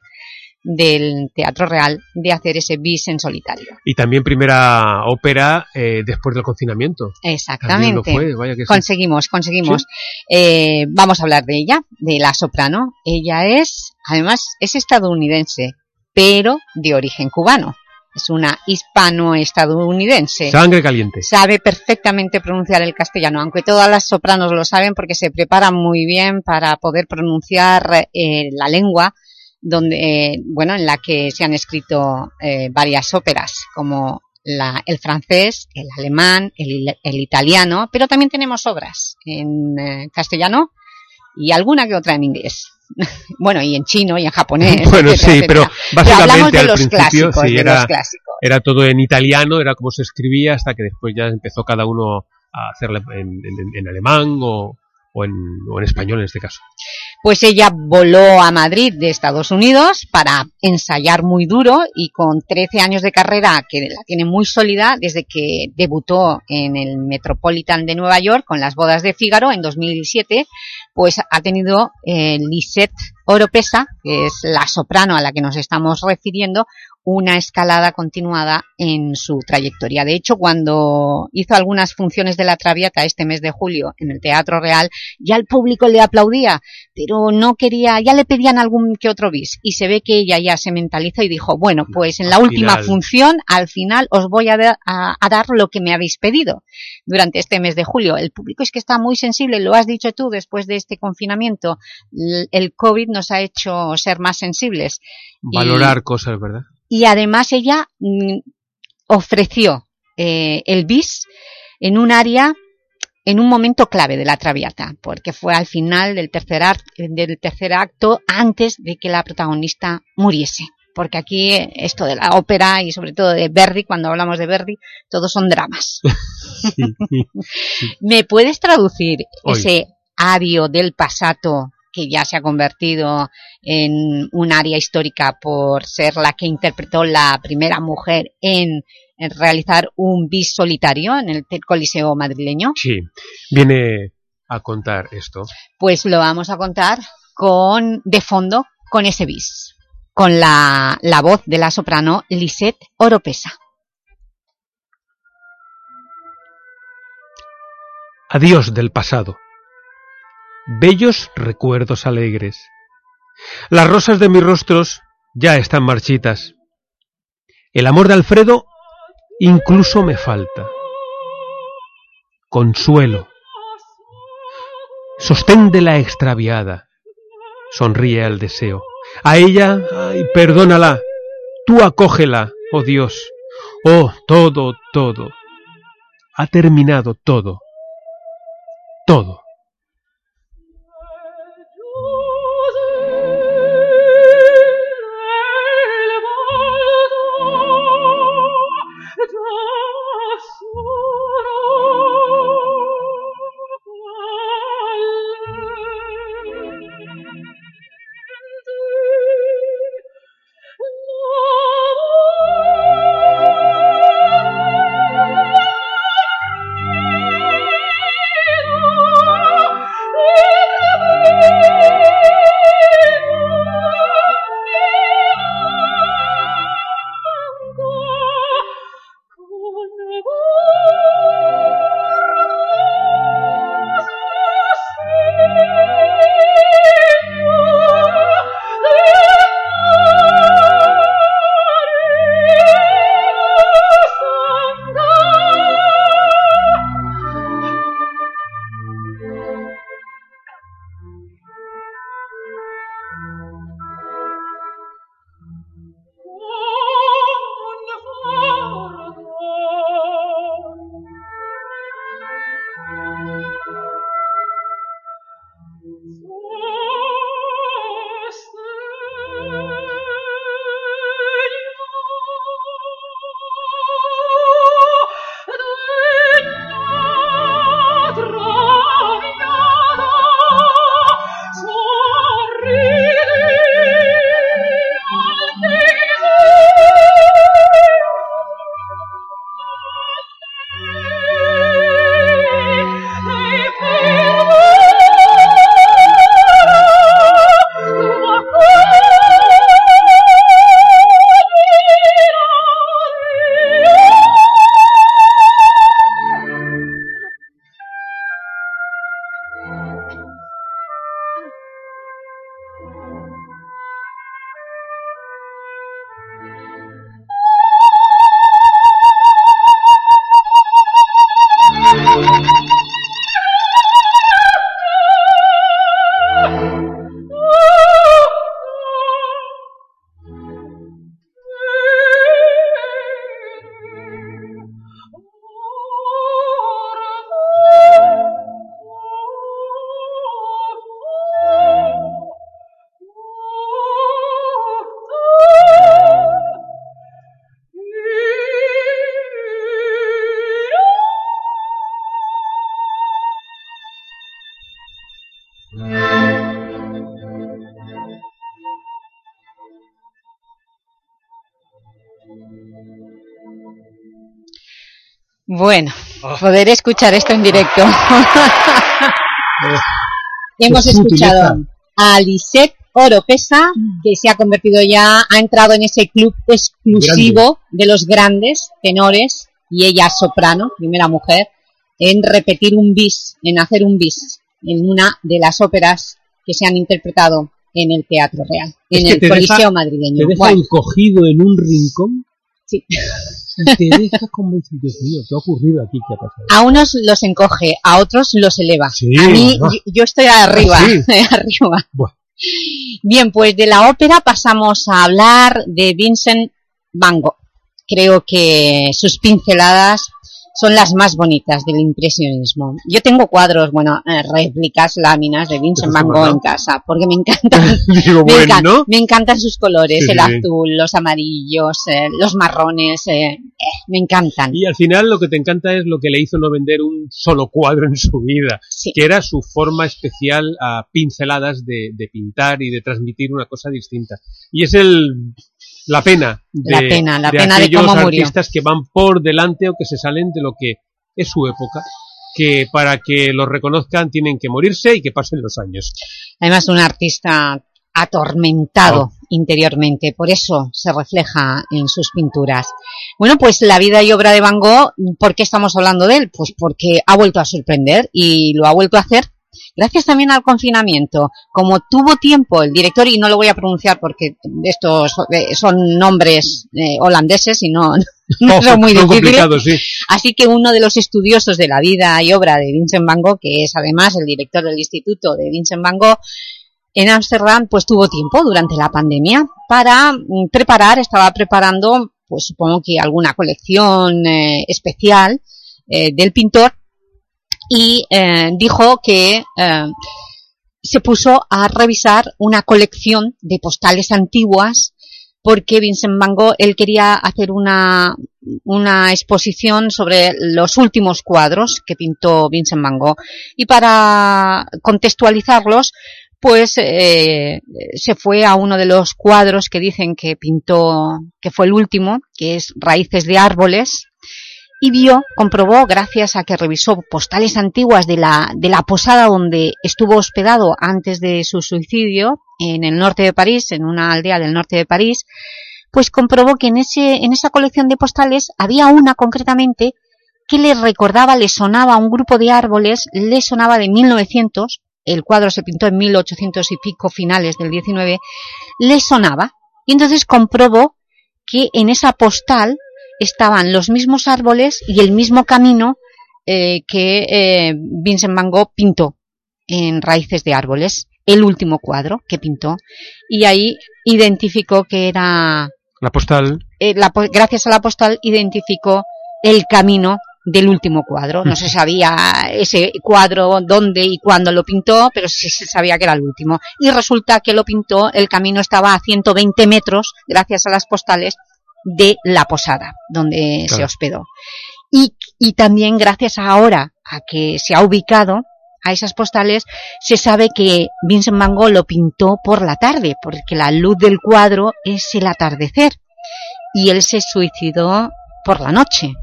del Teatro Real de hacer ese bis en solitario. Y también primera ópera eh, después del confinamiento. Exactamente. lo fue, vaya que sí. Conseguimos, conseguimos. Eh, vamos a hablar de ella, de la soprano. Ella es, además, es estadounidense, pero de origen cubano. Es una hispano-estadounidense. Sangre caliente. Sabe perfectamente pronunciar el castellano, aunque todas las sopranos lo saben porque se preparan muy bien para poder pronunciar eh, la lengua donde, eh, bueno, en la que se han escrito eh, varias óperas, como la- el francés, el alemán, el, el italiano, pero también tenemos obras en eh, castellano y alguna que otra en inglés. bueno, y en chino y en japonés. Bueno, etcétera, sí, pero etcétera. básicamente al principio sí, era, todo en italiano, era como se escribía, hasta que después ya empezó cada uno a en, en- en alemán o, o en, o en español en este caso. Pues ella voló a Madrid de Estados Unidos para ensayar muy duro y con 13 años de carrera que la tiene muy sólida desde que debutó en el Metropolitan de Nueva York con las bodas de Fígaro en 2007, pues ha tenido eh, Lisette Oropesa, que es la soprano a la que nos estamos refiriendo, una escalada continuada en su trayectoria. De hecho, cuando hizo algunas funciones de la Traviata este mes de julio en el Teatro Real, ya el público le aplaudía, pero no quería, ya le pedían algún que otro bis, y se ve que ella ya se mentalizó y dijo, bueno, pues en la Al última final. función, al final os voy a, dar- a- a dar lo que me habéis pedido durante este mes de julio. El público es que está muy sensible, lo has dicho tú después de este confinamiento, el COVID nos ha hecho ser más sensibles. Y- Valorar cosas, ¿verdad? Y además ella mm, ofreció eh, el bis en un área, en un momento clave de la Traviata, porque fue al final del tercer, del tercer acto antes de que la protagonista muriese. Porque aquí eh, esto de la ópera y sobre todo de Verdi, cuando hablamos de Verdi, todos son dramas. ¿Me puedes traducir ese ario del pasato que ya se ha convertido en un área histórica por ser la que interpretó la primera mujer en, realizar un bis solitario en el Coliseo madrileño? Sí, viene a contar esto. Pues lo vamos a contar con de fondo con ese bis, con la, la voz de la soprano Lisette Oropesa. Adiós del pasado. Bellos recuerdos alegres. Las rosas de mis rostros ya están marchitas. El amor de Alfredo incluso me falta. Consuelo. Sostén de la extraviada. Sonríe al deseo. A ella, ay, perdónala. Tú acógela, oh Dios. Oh, todo, todo. Ha terminado todo. Todo. Poder escuchar esto en directo. Hemos escuchado a Lisette Oropesa, que se ha convertido ya, ha entrado en ese club exclusivo de los grandes tenores, y ella soprano, primera mujer, en repetir un bis, en hacer un bis, en una de las óperas que se han interpretado en el Teatro Real, Es en que el Coliseo deja- madrileño. Te deja Bueno, encogido en un rincón. Sí. Y te deja como diciendo, Dios mío, ¿qué ha ocurrido aquí? ¿Qué ha pasado? a unos los encoge, a otros los eleva. Sí, a mí, yo, yo estoy arriba, sí. arriba. Bueno. Bien, pues de la ópera pasamos a hablar de Vincent Van Gogh. Creo que sus pinceladas son las más bonitas del impresionismo. Yo tengo cuadros, bueno, eh, réplicas, láminas de Vincent Van Gogh en casa, porque me encantan, Digo, me, bueno, encan- ¿no? me encantan sus colores, Sí, el sí, azul, los amarillos, eh, los marrones, eh, eh, me encantan. Y al final lo que te encanta es lo que le hizo no vender un solo cuadro en su vida, que era su forma especial a pinceladas de, de pintar y de transmitir una cosa distinta. Y es el la pena de, La pena, la de pena de aquellos cómo murió. artistas que van por delante o que se salen de lo que es su época, que para que los reconozcan tienen que morirse y que pasen los años. Además, un artista atormentado Oh. interiormente, por eso se refleja en sus pinturas. Bueno, pues la vida y obra de Van Gogh, ¿por qué estamos hablando de él? Pues porque ha vuelto a sorprender y lo ha vuelto a hacer gracias también al confinamiento. Como tuvo tiempo el director, y no lo voy a pronunciar porque estos eh, son nombres eh, holandeses y no, no son muy difíciles. sí. Así que uno de los estudiosos de la vida y obra de Vincent Van Gogh, que es además el director del Instituto de Vincent Van Gogh, en Ámsterdam, pues tuvo tiempo durante la pandemia para mm, preparar, estaba preparando, pues supongo que alguna colección eh, especial eh, del pintor y eh, dijo que eh, se puso a revisar una colección de postales antiguas porque Vincent Van Gogh, él quería hacer una, una exposición sobre los últimos cuadros que pintó Vincent Van Gogh. Y para contextualizarlos, pues eh, se fue a uno de los cuadros que dicen que pintó, que fue el último, que es Raíces de Árboles, y vio, comprobó, gracias a que revisó postales antiguas de la, de la posada donde estuvo hospedado antes de su suicidio, en el norte de París, en una aldea del norte de París, pues comprobó que en, ese, en esa colección de postales había una concretamente que le recordaba, le sonaba a un grupo de árboles, le sonaba de 1900, el cuadro se pintó en 1800 y pico finales del 19, le sonaba, y entonces comprobó que en esa postal estaban los mismos árboles y el mismo camino eh, que eh, Vincent Van Gogh pintó en Raíces de Árboles, el último cuadro que pintó, y ahí identificó que era, La postal. eh, la gracias a la postal, identificó el camino del último cuadro. No se sabía ese cuadro dónde y cuándo lo pintó, pero sí se sabía que era el último. Y resulta que lo pintó, el camino estaba a 120 metros, gracias a las postales, de la posada, donde se hospedó. Y, y también gracias a ahora a que se ha ubicado a esas postales, se sabe que Vincent Van Gogh lo pintó por la tarde, porque la luz del cuadro es el atardecer. Y él se suicidó por la noche.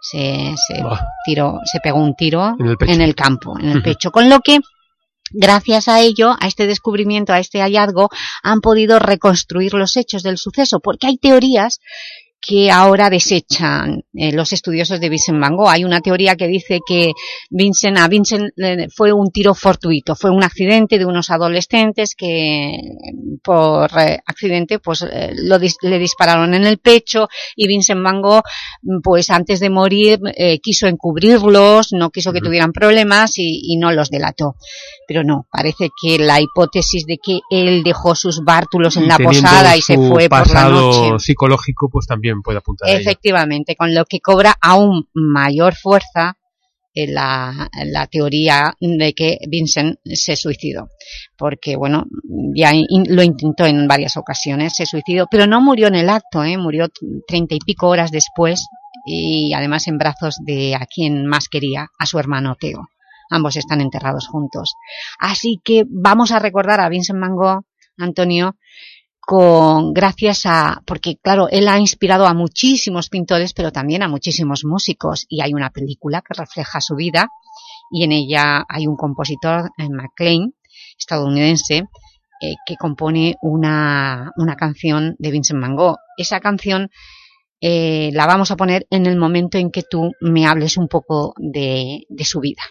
Se, se tiró, se pegó un tiro En el campo, en el pecho. Con lo que, gracias a ello, a este descubrimiento, a este hallazgo, han podido reconstruir los hechos del suceso, porque hay teorías que ahora desechan eh, los estudiosos de Vincent Van Gogh. Hay una teoría que dice que Vincent, a Vincent eh, fue un tiro fortuito, fue un accidente de unos adolescentes que por eh, accidente pues eh, lo dis- le dispararon en el pecho y Vincent Van Gogh pues antes de morir eh, quiso encubrirlos, no quiso que tuvieran problemas y, y no los delató. Pero no, parece que la hipótesis de que él dejó sus bártulos en Y la posada y se fue por la noche. psicológico, pues también puede apuntar. Efectivamente, con lo que cobra aún mayor fuerza la, la teoría de que Vincent se suicidó. Porque, bueno, ya lo intentó en varias ocasiones, se suicidó, pero no murió en el acto, ¿eh? murió treinta y pico horas después y además en brazos de a quien más quería, a su hermano Teo. Ambos están enterrados juntos. Así que vamos a recordar a Vincent Van Gogh, Antonio, con, gracias a, porque claro, él ha inspirado a muchísimos pintores, pero también a muchísimos músicos, y hay una película que refleja su vida, y en ella hay un compositor, eh, McLean, estadounidense, eh, que compone una, una canción de Vincent Van Gogh. Esa canción eh, la vamos a poner en el momento en que tú me hables un poco de, de su vida.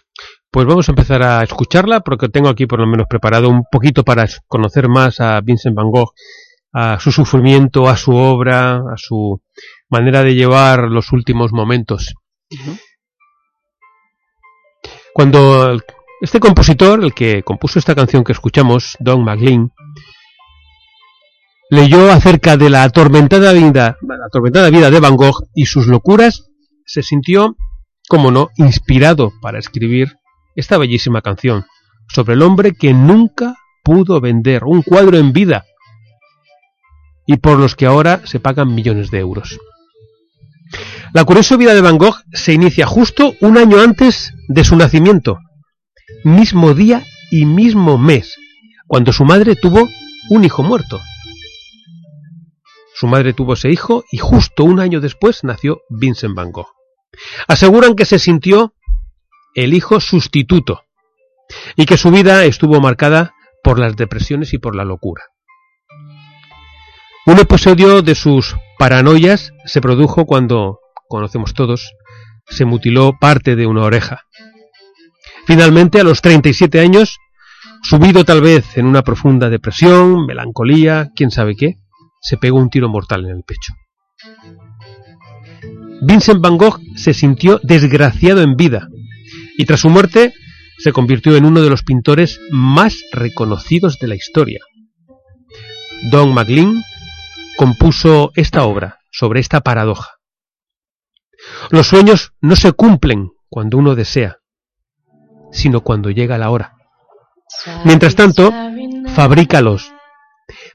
Pues vamos a empezar a escucharla porque tengo aquí por lo menos preparado un poquito para conocer más a Vincent Van Gogh, a su sufrimiento, a su obra, a su manera de llevar los últimos momentos. Cuando este compositor, el que compuso esta canción que escuchamos, Don McLean, leyó acerca de la atormentada vida, la atormentada vida de Van Gogh y sus locuras, se sintió, como no, inspirado para escribir esta bellísima canción sobre el hombre que nunca pudo vender un cuadro en vida y por los que ahora se pagan millones de euros. La curiosa vida de Van Gogh se inicia justo un año antes de su nacimiento, mismo día y mismo mes, cuando su madre tuvo un hijo muerto. Su madre tuvo ese hijo y justo un año después nació Vincent Van Gogh. Aseguran que se sintió el hijo sustituto y que su vida estuvo marcada por las depresiones y por la locura. Un episodio de sus paranoias se produjo cuando, conocemos todos, se mutiló parte de una oreja. Finalmente, a los 37 años, subido tal vez en una profunda depresión, melancolía, quién sabe qué, se pegó un tiro mortal en el pecho. Vincent Van Gogh se sintió desgraciado en vida y tras su muerte se convirtió en uno de los pintores más reconocidos de la historia. Don McLean compuso esta obra sobre esta paradoja. Los sueños no se cumplen cuando uno desea, sino cuando llega la hora. Mientras tanto, fabrícalos.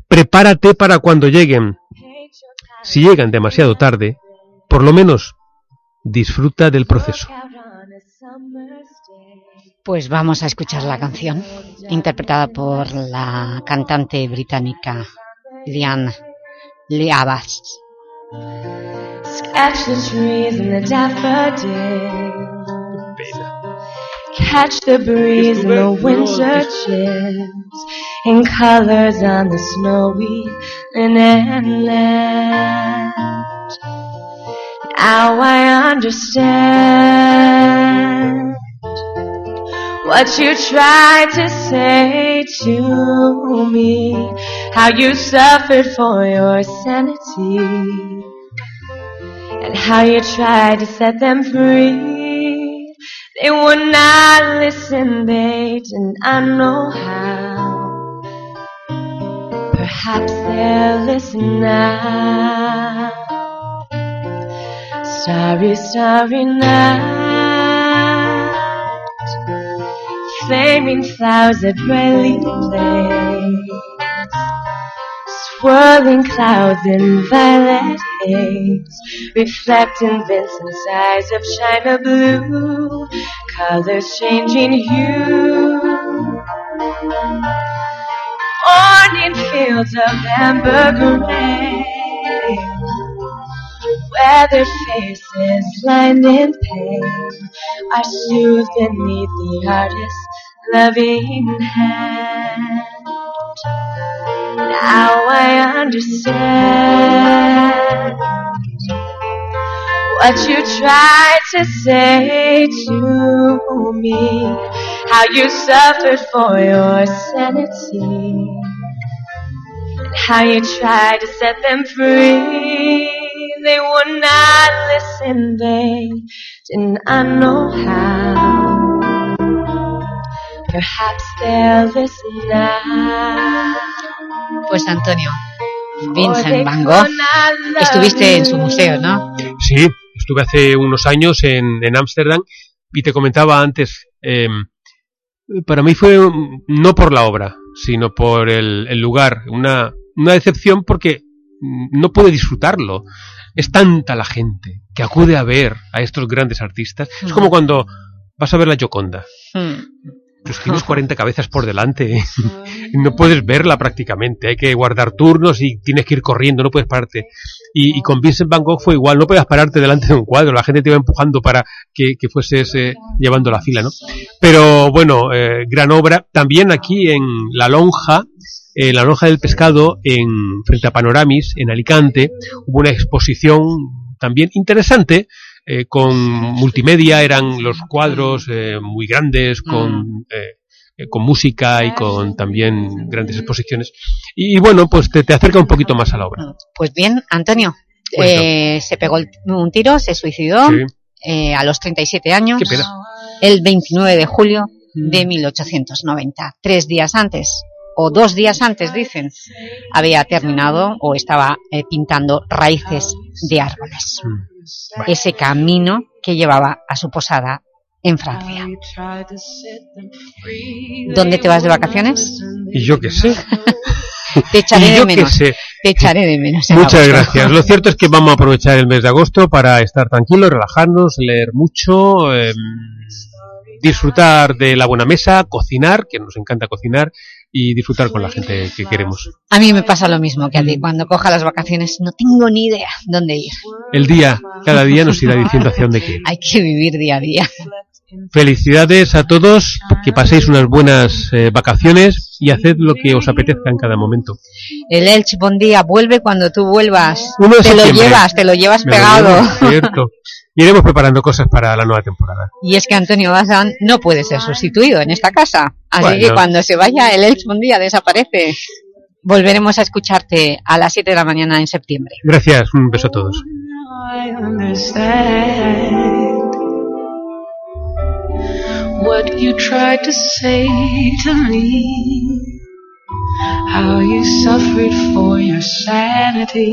Prepárate para cuando lleguen. Si llegan demasiado tarde, por lo menos disfruta del proceso. Pues vamos a escuchar la canción, interpretada por la cantante británica Liane Lee Abbas. Sketch the trees and the daffodils. Catch the breeze in the winter chills. In colors on the snowy linen land. Now I understand what you tried to say to me. How you suffered for your sanity and how you tried to set them free. They would not listen, they did not know how. Perhaps they'll listen now. Sorry, sorry night. Flaming clouds that brightly blaze. Swirling clouds in violet haze, reflecting Vincent's eyes of china blue, colors changing hue. Morning fields of amber gray, weathered faces lined in pain are soothed beneath the artist's loving hand. Now I understand what you tried to say to me, how you suffered for your sanity, and how you tried to set them free. They would not listen, they did not know how. Perhaps. Pues Antonio, Vincent Van Gogh, estuviste en su museo, ¿no? Sí, estuve hace unos años en en Ámsterdam y te comentaba antes, eh, para mí fue mm, no por la obra, sino por el, el lugar, una, una decepción porque mm, no pude disfrutarlo. Es tanta la gente que acude a ver a estos grandes artistas. Es como Mm. cuando vas a ver la Gioconda. Hmm. Pues tienes 40 cabezas por delante. no puedes verla prácticamente. Hay que guardar turnos y tienes que ir corriendo, no puedes pararte. Y, y, con Vincent Van Gogh fue igual, no podías pararte delante de un cuadro, la gente te iba empujando para que, que fueses eh, llevando la fila, ¿no? Pero bueno, eh, gran obra. También aquí en La Lonja, en La Lonja del Pescado, en frente a Panoramis, en Alicante, hubo una exposición también interesante, eh, con multimedia, eran los cuadros eh, muy grandes, con, eh, eh, con música y con también grandes exposiciones. Y, y bueno, pues te, te, acerca un poquito más a la obra. Pues bien, Antonio, eh, se pegó el, un tiro, se suicidó sí. a los 37 años, Qué pena. el 29 de julio de 1890, tres días antes o dos días antes, dicen, había terminado o estaba eh, pintando raíces de árboles. Mm. Ese camino que llevaba a su posada en Francia. ¿Dónde te vas de vacaciones? Y yo qué sé. te echaré de menos. Te echaré de menos. Muchas agosto. gracias. Lo cierto es que vamos a aprovechar el mes de agosto para estar tranquilos, relajarnos, leer mucho, eh, disfrutar de la buena mesa, cocinar, que nos encanta cocinar, y disfrutar con la gente que queremos. A mí me pasa lo mismo que a ti. Cuando coja las vacaciones no tengo ni idea dónde ir. El día, cada día nos irá diciendo hacia dónde ir. Hay que vivir día a día. Felicidades a todos, que paséis unas buenas eh, vacaciones y haced lo que os apetezca en cada momento. El Elche Bon Día vuelve cuando tú vuelvas. te lo llevas, te lo llevas Me pegado. Lo llevo, cierto. Iremos preparando cosas para la nueva temporada. Y es que Antonio Bazán no puede ser sustituido en esta casa. Así bueno. que cuando se vaya el Elche Bon Día desaparece. Volveremos a escucharte a las 7 de la mañana en septiembre. Gracias, un beso a todos. what you tried to say to me. How you suffered for your sanity.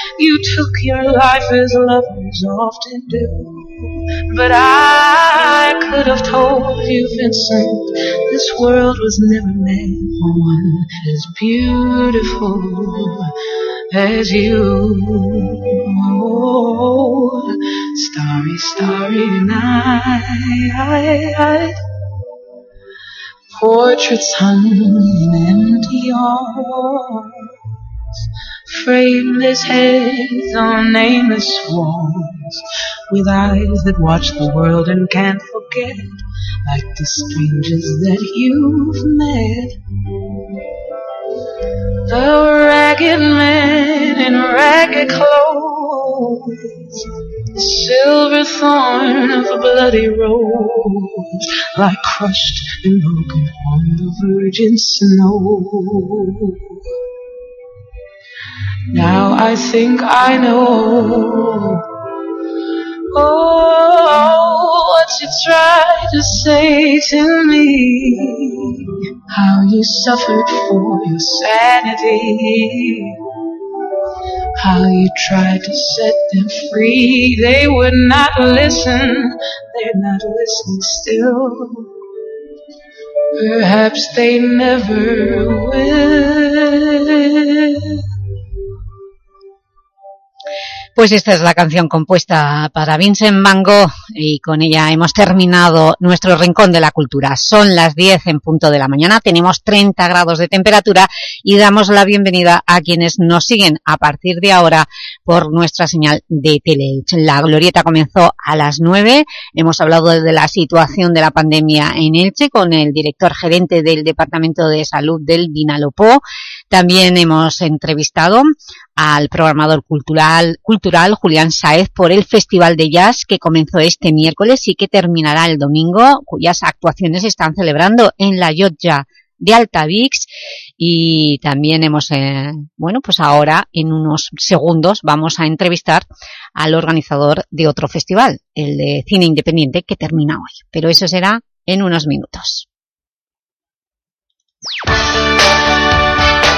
you took your life as lovers often do. But I could have told you, Vincent, this world was never made for one as beautiful as you. Oh, starry, starry night. Portraits hung in empty halls. Frameless heads on nameless walls. With eyes that watch the world and can't forget. Like the strangers that you've met. The ragged man in ragged clothes, silver thorn of a bloody rose, like crushed and broken on the virgin snow. Now I think I know. Oh, what you tried to say to me. How you suffered for your sanity. How you tried to set them free. They would not listen. They're not listening still. Perhaps they never will. Pues esta es la canción compuesta para Vincent Van Gogh y con ella hemos terminado nuestro Rincón de la Cultura. Son las 10 en punto de la mañana, tenemos 30 grados de temperatura y damos la bienvenida a quienes nos siguen a partir de ahora por nuestra señal de Teleelch. La glorieta comenzó a las 9, hemos hablado de la situación de la pandemia en Elche con el director gerente del Departamento de Salud del Vinalopó. También hemos entrevistado al programador cultural, cultural Julián Saez por el Festival de Jazz que comenzó este miércoles y que terminará el domingo, cuyas actuaciones se están celebrando en la Yotja de Altavix y también hemos, eh, bueno, pues ahora en unos segundos vamos a entrevistar al organizador de otro festival, el de Cine Independiente, que termina hoy. Pero eso será en unos minutos.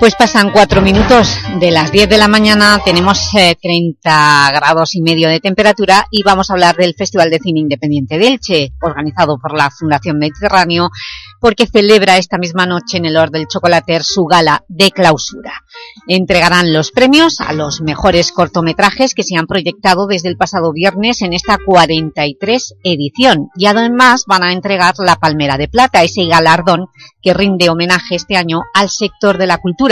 Pues pasan cuatro minutos de las 10 de la mañana, tenemos eh, 30 grados y medio de temperatura y vamos a hablar del Festival de Cine Independiente de Elche, organizado por la Fundación Mediterráneo, porque celebra esta misma noche en el Or del Chocolater su gala de clausura. Entregarán los premios a los mejores cortometrajes que se han proyectado desde el pasado viernes en esta 43 edición y además van a entregar la Palmera de Plata, ese galardón que rinde homenaje este año al sector de la cultura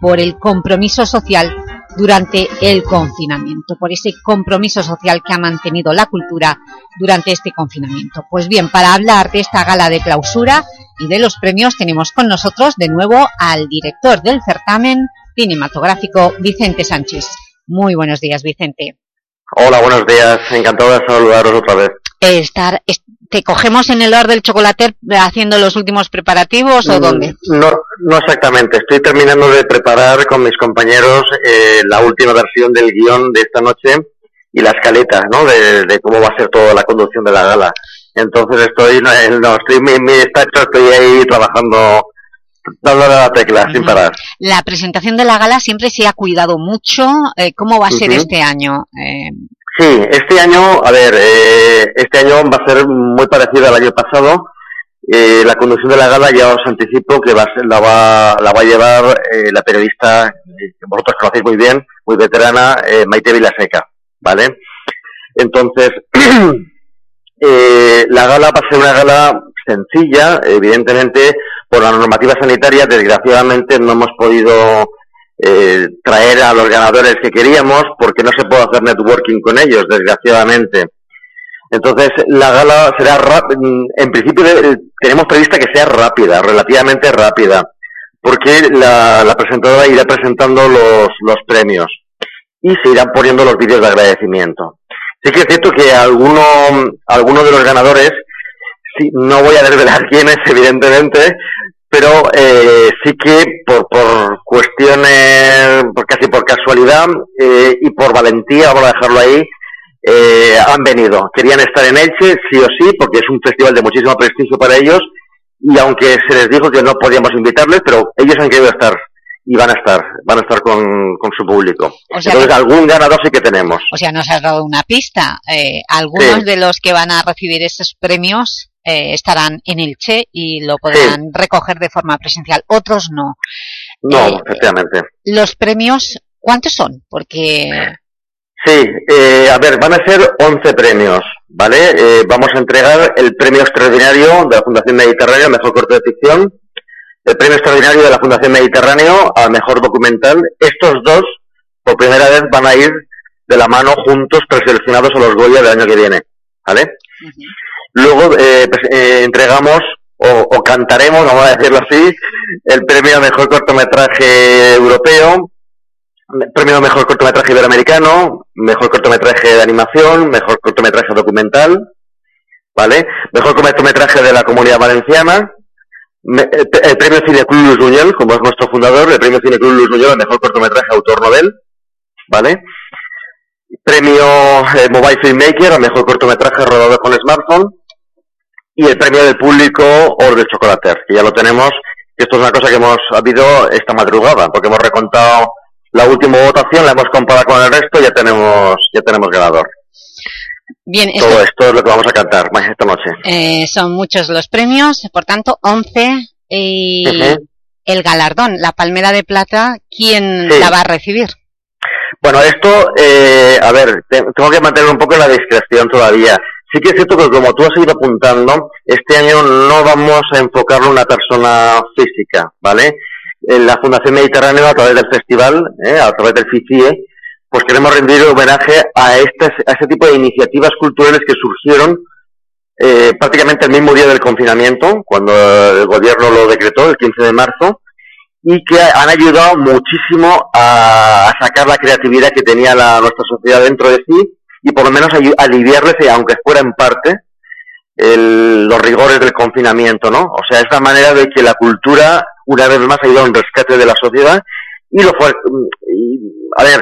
por el compromiso social durante el confinamiento, por ese compromiso social que ha mantenido la cultura durante este confinamiento. Pues bien, para hablar de esta gala de clausura y de los premios tenemos con nosotros de nuevo al director del certamen cinematográfico, Vicente Sánchez. Muy buenos días, Vicente. Hola, buenos días. Encantado de saludaros otra vez. Estar, es- ¿Te cogemos en el Or del Chocolater haciendo los últimos preparativos o Mm, dónde? No, no exactamente. Estoy terminando de preparar con mis compañeros eh, la última versión del guion de esta noche y la escaleta, ¿no? De, de cómo va a ser toda la conducción de la gala. Entonces estoy, no, eh, estoy, mi, mi despacho estoy ahí trabajando, dándole la tecla sin parar. La presentación de la gala siempre se ha cuidado mucho. eh, ¿Cómo va a ser Ujú. este año? Eh, Sí, este año, a ver, eh, este año va a ser muy parecido al año pasado. Eh, la conducción de la gala ya os anticipo que va a ser- la, va, la va a llevar eh, la periodista eh, que vosotros conocéis muy bien, muy veterana, eh, Maite Vilaseca, ¿vale? Entonces, eh, la gala va a ser una gala sencilla, evidentemente, por la normativa sanitaria, desgraciadamente no hemos podido eh, traer a los ganadores que queríamos porque no se puede hacer networking con ellos, desgraciadamente. Entonces, la gala será, mm, en principio eh, tenemos prevista que sea rápida, relativamente rápida, porque la, presentadora irá presentando los, los premios y se irán poniendo los vídeos de agradecimiento. Sí que es cierto que alguno, alguno de los ganadores, sí, no voy a desvelar quiénes, evidentemente, pero eh, sí que por, por cuestiones, por casi por casualidad eh, y por valentía, vamos a dejarlo ahí, eh, han venido. Querían estar en Elche, sí o sí, porque es un festival de muchísimo prestigio para ellos, y aunque se les dijo que no podíamos invitarles, pero ellos han querido estar y van a estar, van a estar con, con su público. O sea Entonces, algún ganador sí que tenemos. O sea, nos has dado una pista. Eh, algunos Sí. de los que van a recibir estos premios eh, estarán en Elche y lo podrán recoger de forma presencial. Otros no. No, Eh, efectivamente. Los premios, ¿cuántos son? Porque... Sí, eh, a ver, van a ser 11 premios, ¿vale? Eh, vamos a entregar el premio extraordinario de la Fundación Mediterráneo al mejor corto de ficción, el premio extraordinario de la Fundación Mediterráneo al mejor documental. Estos dos, por primera vez, van a ir de la mano juntos preseleccionados a los Goya del año que viene, ¿vale? Luego eh, pues, eh, entregamos o, cantaremos, vamos a decirlo así, el premio a mejor cortometraje europeo, premio a mejor cortometraje iberoamericano, mejor cortometraje de animación, mejor cortometraje documental, ¿vale? Mejor cortometraje de la Comunidad Valenciana, me- el, premio Cine Club Luis Buñuel, como es nuestro fundador, el premio Cine Club Luis Buñuel al mejor cortometraje autor novel, ¿vale? Premio eh, Mobile Filmmaker al mejor cortometraje rodado con smartphone y el premio del público Oro del Chocolater, que ya lo tenemos, esto es una cosa que hemos habido esta madrugada, porque hemos recontado la última votación, la hemos comparado con el resto y ya tenemos, ya tenemos ganador. Bien, esto- Todo esto es lo que vamos a cantar ma- esta noche. Eh, son muchos los premios, por tanto, 11 y Ujú. el galardón, la palmera de plata, ¿quién Sí. la va a recibir? Bueno, esto, eh, a ver, te- tengo que mantener un poco la discreción todavía. Sí que es cierto que como tú has ido apuntando, este año no vamos a enfocarlo en una persona física, ¿vale? En la Fundación Mediterráneo, a través del festival, ¿eh? a través del FICIE, pues queremos rendir homenaje a este, a este tipo de iniciativas culturales que surgieron eh, prácticamente el mismo día del confinamiento, cuando el gobierno lo decretó, el 15 de marzo, y que han ayudado muchísimo a, sacar la creatividad que tenía nuestra sociedad dentro de sí y por lo menos aliviarles, aunque fuera en parte, el- los rigores del confinamiento, ¿no? O sea, es la manera de que la cultura, una vez más, ha ido a un rescate de la sociedad y lo fue. y, a ver,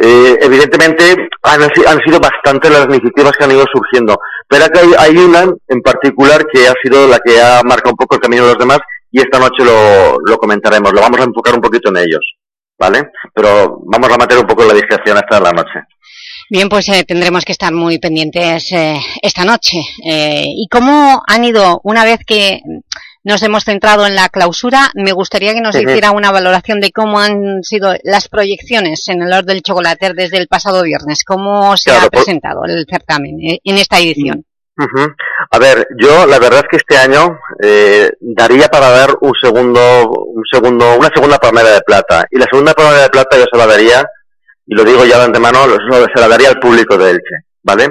eh, evidentemente han, si- han sido bastante las iniciativas que han ido surgiendo, pero acá hay, una en particular que ha sido la que ha marcado un poco el camino de los demás y esta noche lo, lo comentaremos, lo vamos a enfocar un poquito en ellos, ¿vale? Pero vamos a mantener un poco la discreción hasta la noche. Bien, pues eh, tendremos que estar muy pendientes eh, esta noche. Eh, ¿Y cómo han ido, una vez que nos hemos centrado en la clausura, me gustaría que nos Ujú. hiciera una valoración de cómo han sido las proyecciones en el Lord del Chocolater desde el pasado viernes, cómo se Claro, ha por- presentado el certamen eh, en esta edición. A ver, yo la verdad es que este año eh, daría para dar un segundo, un segundo, una segunda palmera de plata. Y la segunda palmera de plata yo se la daría, y lo digo ya de antemano, lo- se la daría al público de Elche, ¿vale?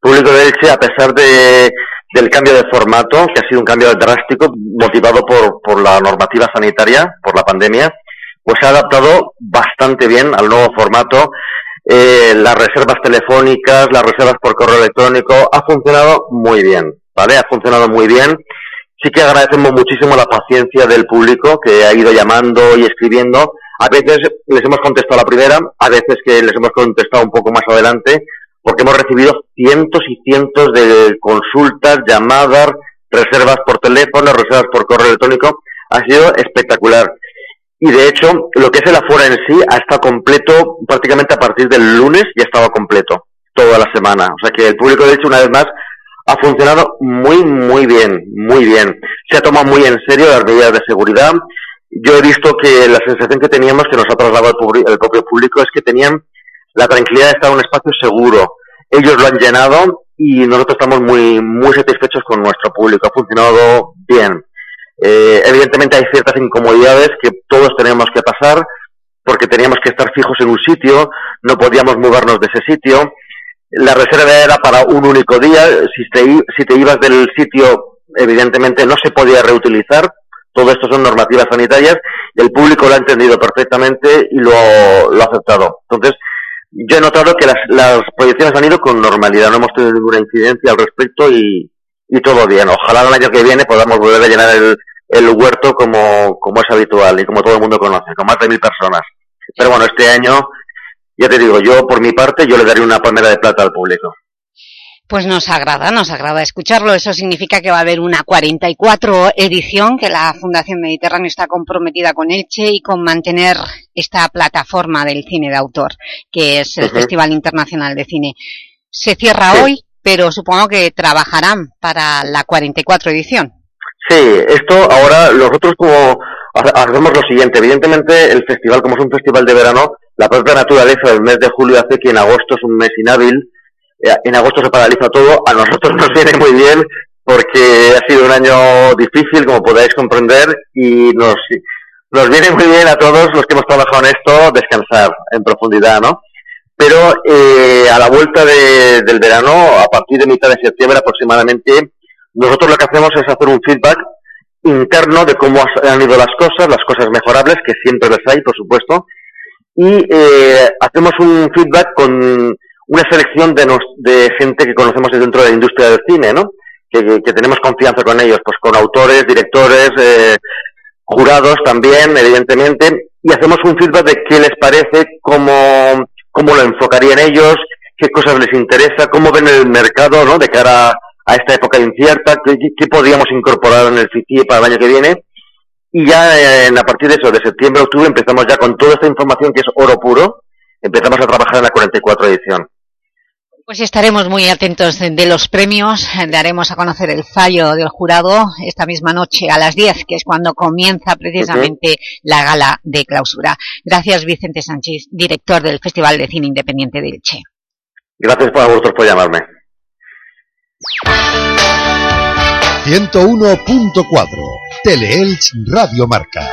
Público de Elche, a pesar de, del cambio de formato, que ha sido un cambio drástico, motivado por, por la normativa sanitaria, por la pandemia, pues se ha adaptado bastante bien al nuevo formato. Eh, las reservas telefónicas, las reservas por correo electrónico, ha funcionado muy bien, ¿vale? Ha funcionado muy bien. Sí que agradecemos muchísimo la paciencia del público que ha ido llamando y escribiendo. A veces les hemos contestado la primera, a veces que les hemos contestado un poco más adelante, porque hemos recibido cientos y cientos de consultas, llamadas, reservas por teléfono, reservas por correo electrónico. Ha sido espectacular. Y de hecho, lo que es el aforo en sí ha estado completo prácticamente a partir del lunes, ya estaba completo toda la semana. O sea que el público, de hecho, una vez más, ha funcionado muy, muy bien, muy bien. Se ha tomado muy en serio las medidas de seguridad. Yo he visto que la sensación que teníamos, que nos ha trasladado el, propio público, es que tenían la tranquilidad de estar en un espacio seguro. Ellos lo han llenado y nosotros estamos muy, muy satisfechos con nuestro público. Ha funcionado bien. Eh, evidentemente hay ciertas incomodidades que todos tenemos que pasar porque teníamos que estar fijos en un sitio, no podíamos movernos de ese sitio. La reserva era para un único día. Si te, si te ibas del sitio, evidentemente no se podía reutilizar. Todo esto son normativas sanitarias y el público lo ha entendido perfectamente y lo, ha aceptado. Entonces, yo he notado que las, las proyecciones han ido con normalidad, no hemos tenido ninguna incidencia al respecto y, todo bien. Ojalá el año que viene podamos volver a llenar el, el huerto como, como es habitual y como todo el mundo conoce, con más de mil personas. Pero bueno, este año ya te digo, yo por mi parte, yo le daría una palmera de plata al público. Pues nos agrada, nos agrada escucharlo. Eso significa que va a haber una 44 edición, que la Fundación Mediterráneo está comprometida con Elche y con mantener esta plataforma del cine de autor, que es el Festival Internacional de Cine. Se cierra hoy, pero supongo que trabajarán para la 44 edición. Sí, esto ahora nosotros como hacemos lo siguiente. Evidentemente el festival, como es un festival de verano, la propia naturaleza del mes de julio hace que en agosto es un mes inhábil en agosto se paraliza todo, a nosotros nos viene muy bien porque ha sido un año difícil, como podáis comprender, y nos, nos viene muy bien a todos los que hemos trabajado en esto descansar en profundidad, ¿no? Pero eh, a la vuelta del verano, a partir de mitad de septiembre aproximadamente, nosotros lo que hacemos es hacer un feedback interno de cómo han ido las cosas, las cosas mejorables, que siempre las hay, por supuesto, y eh, hacemos un feedback con una selección de, de gente que conocemos dentro de la industria del cine, ¿no? Que, tenemos confianza con ellos, pues con autores, directores, eh, jurados también, evidentemente, y hacemos un feedback de qué les parece, cómo, cómo lo enfocarían ellos, qué cosas les interesa, cómo ven el mercado, ¿no? De cara a esta época incierta, qué, qué podríamos incorporar en el FITI para el año que viene. Y ya eh, a partir de eso, de septiembre, octubre, empezamos ya con toda esta información que es oro puro, empezamos a trabajar en la 44 edición. Pues estaremos muy atentos de los premios, daremos a conocer el fallo del jurado esta misma noche a las 10, que es cuando comienza precisamente la gala de clausura. Gracias Vicente Sánchez, director del Festival de Cine Independiente de Elche. Gracias a vosotros por llamarme. 101.4 Teleelch Radio Marca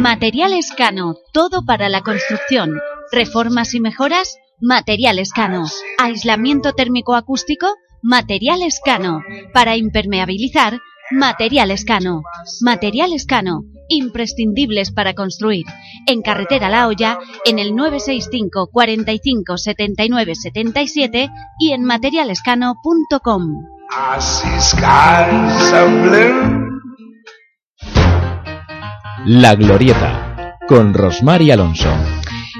Materiales Cano, todo para la construcción. Reformas y mejoras, Materiales Cano. Aislamiento térmico acústico, Materiales Cano. Para impermeabilizar, Materiales Cano. Materiales Cano, imprescindibles para construir. En Carretera La Hoya, en el 965 45 79 77 y en materialescano.com. La Glorieta, con Rosmar y Alonso.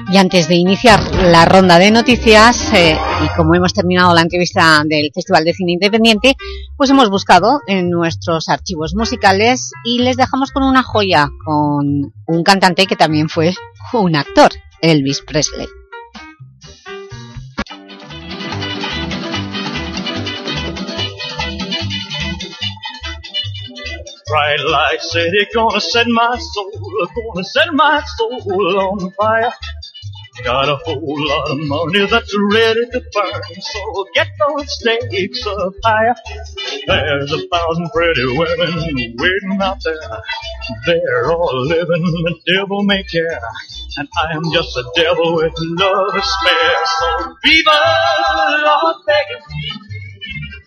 Y antes de iniciar la ronda de noticias, eh, y como hemos terminado la entrevista del Festival de Cine Independiente, pues hemos buscado en nuestros archivos musicales y les dejamos con una joya, con un cantante que también fue un actor, Elvis Presley. Bright light city, gonna set my soul, gonna set my soul on fire. Got a whole lot of money that's ready to burn, so get those stakes up higher. There's a thousand pretty women waiting out there. They're all living the devil may care. And I am just a devil with love to spare. So Viva Las!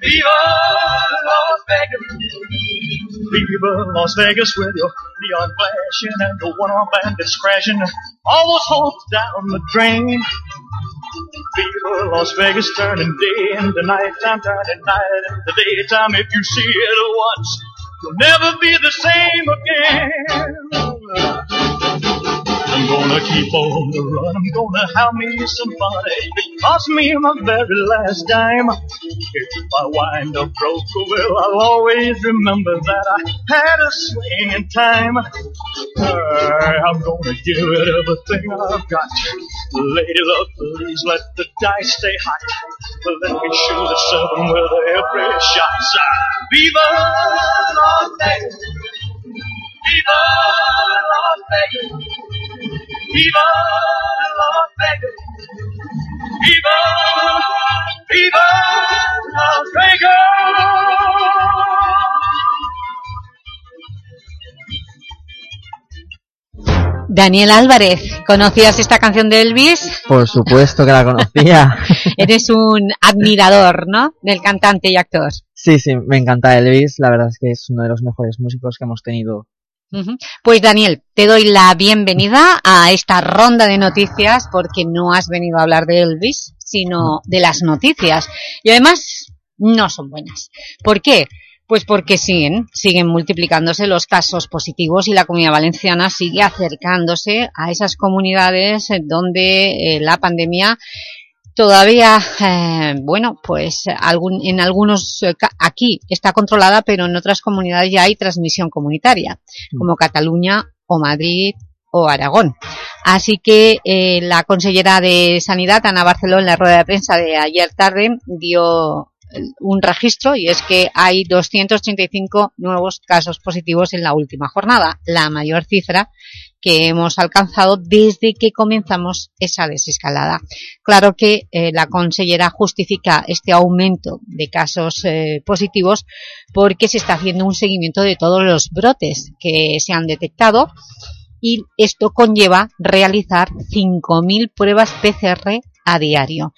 Viva Las Vegas! Viva Las Vegas with your neon flashing and your one-arm bandits crashing. All those hopes down the drain. Viva Las Vegas turning day into night time, turning night into daytime. If you see it once, you'll never be the same again. I'm gonna keep on the run. I'm gonna have me some fun. Eh? It cost me my very last dime. If I wind up broke, well, I'll always remember that I had a swing in time. I'm gonna give it everything I've got. Lady luck, please let the dice stay hot. Let me shoot a seven with every shot. Viva Las Vegas! Viva Las Vegas! Viva Las Vegas! Viva, Viva Las Vegas! Daniel Álvarez, ¿conocías esta canción de Elvis? Por supuesto que la conocía. Eres un admirador, ¿no?, del cantante y actor. Sí, sí, me encanta Elvis, la verdad es que es uno de los mejores músicos que hemos tenido. Pues Daniel, te doy la bienvenida a esta ronda de noticias porque no has venido a hablar de Elvis, sino de las noticias. Y además no son buenas. ¿Por qué? Pues porque siguen, siguen multiplicándose los casos positivos y la Comunidad Valenciana sigue acercándose a esas comunidades donde eh, la pandemia todavía, eh, bueno, pues algún, en algunos, eh, aquí está controlada, pero en otras comunidades ya hay transmisión comunitaria, como Cataluña o Madrid o Aragón. Así que eh, la consellera de Sanidad, Ana Barceló, en la rueda de prensa de ayer tarde, dio eh, un registro y es que hay 285 nuevos casos positivos en la última jornada, la mayor cifra que hemos alcanzado desde que comenzamos esa desescalada. Claro que eh, la consellera justifica este aumento de casos eh, positivos porque se está haciendo un seguimiento de todos los brotes que se han detectado y esto conlleva realizar 5.000 pruebas PCR a diario.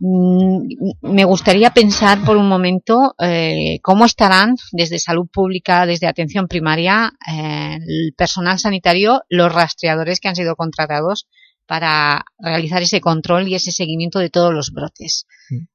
Mm, Me gustaría pensar por un momento eh, cómo estarán desde salud pública, desde atención primaria, eh, el personal sanitario, los rastreadores que han sido contratados para realizar ese control y ese seguimiento de todos los brotes.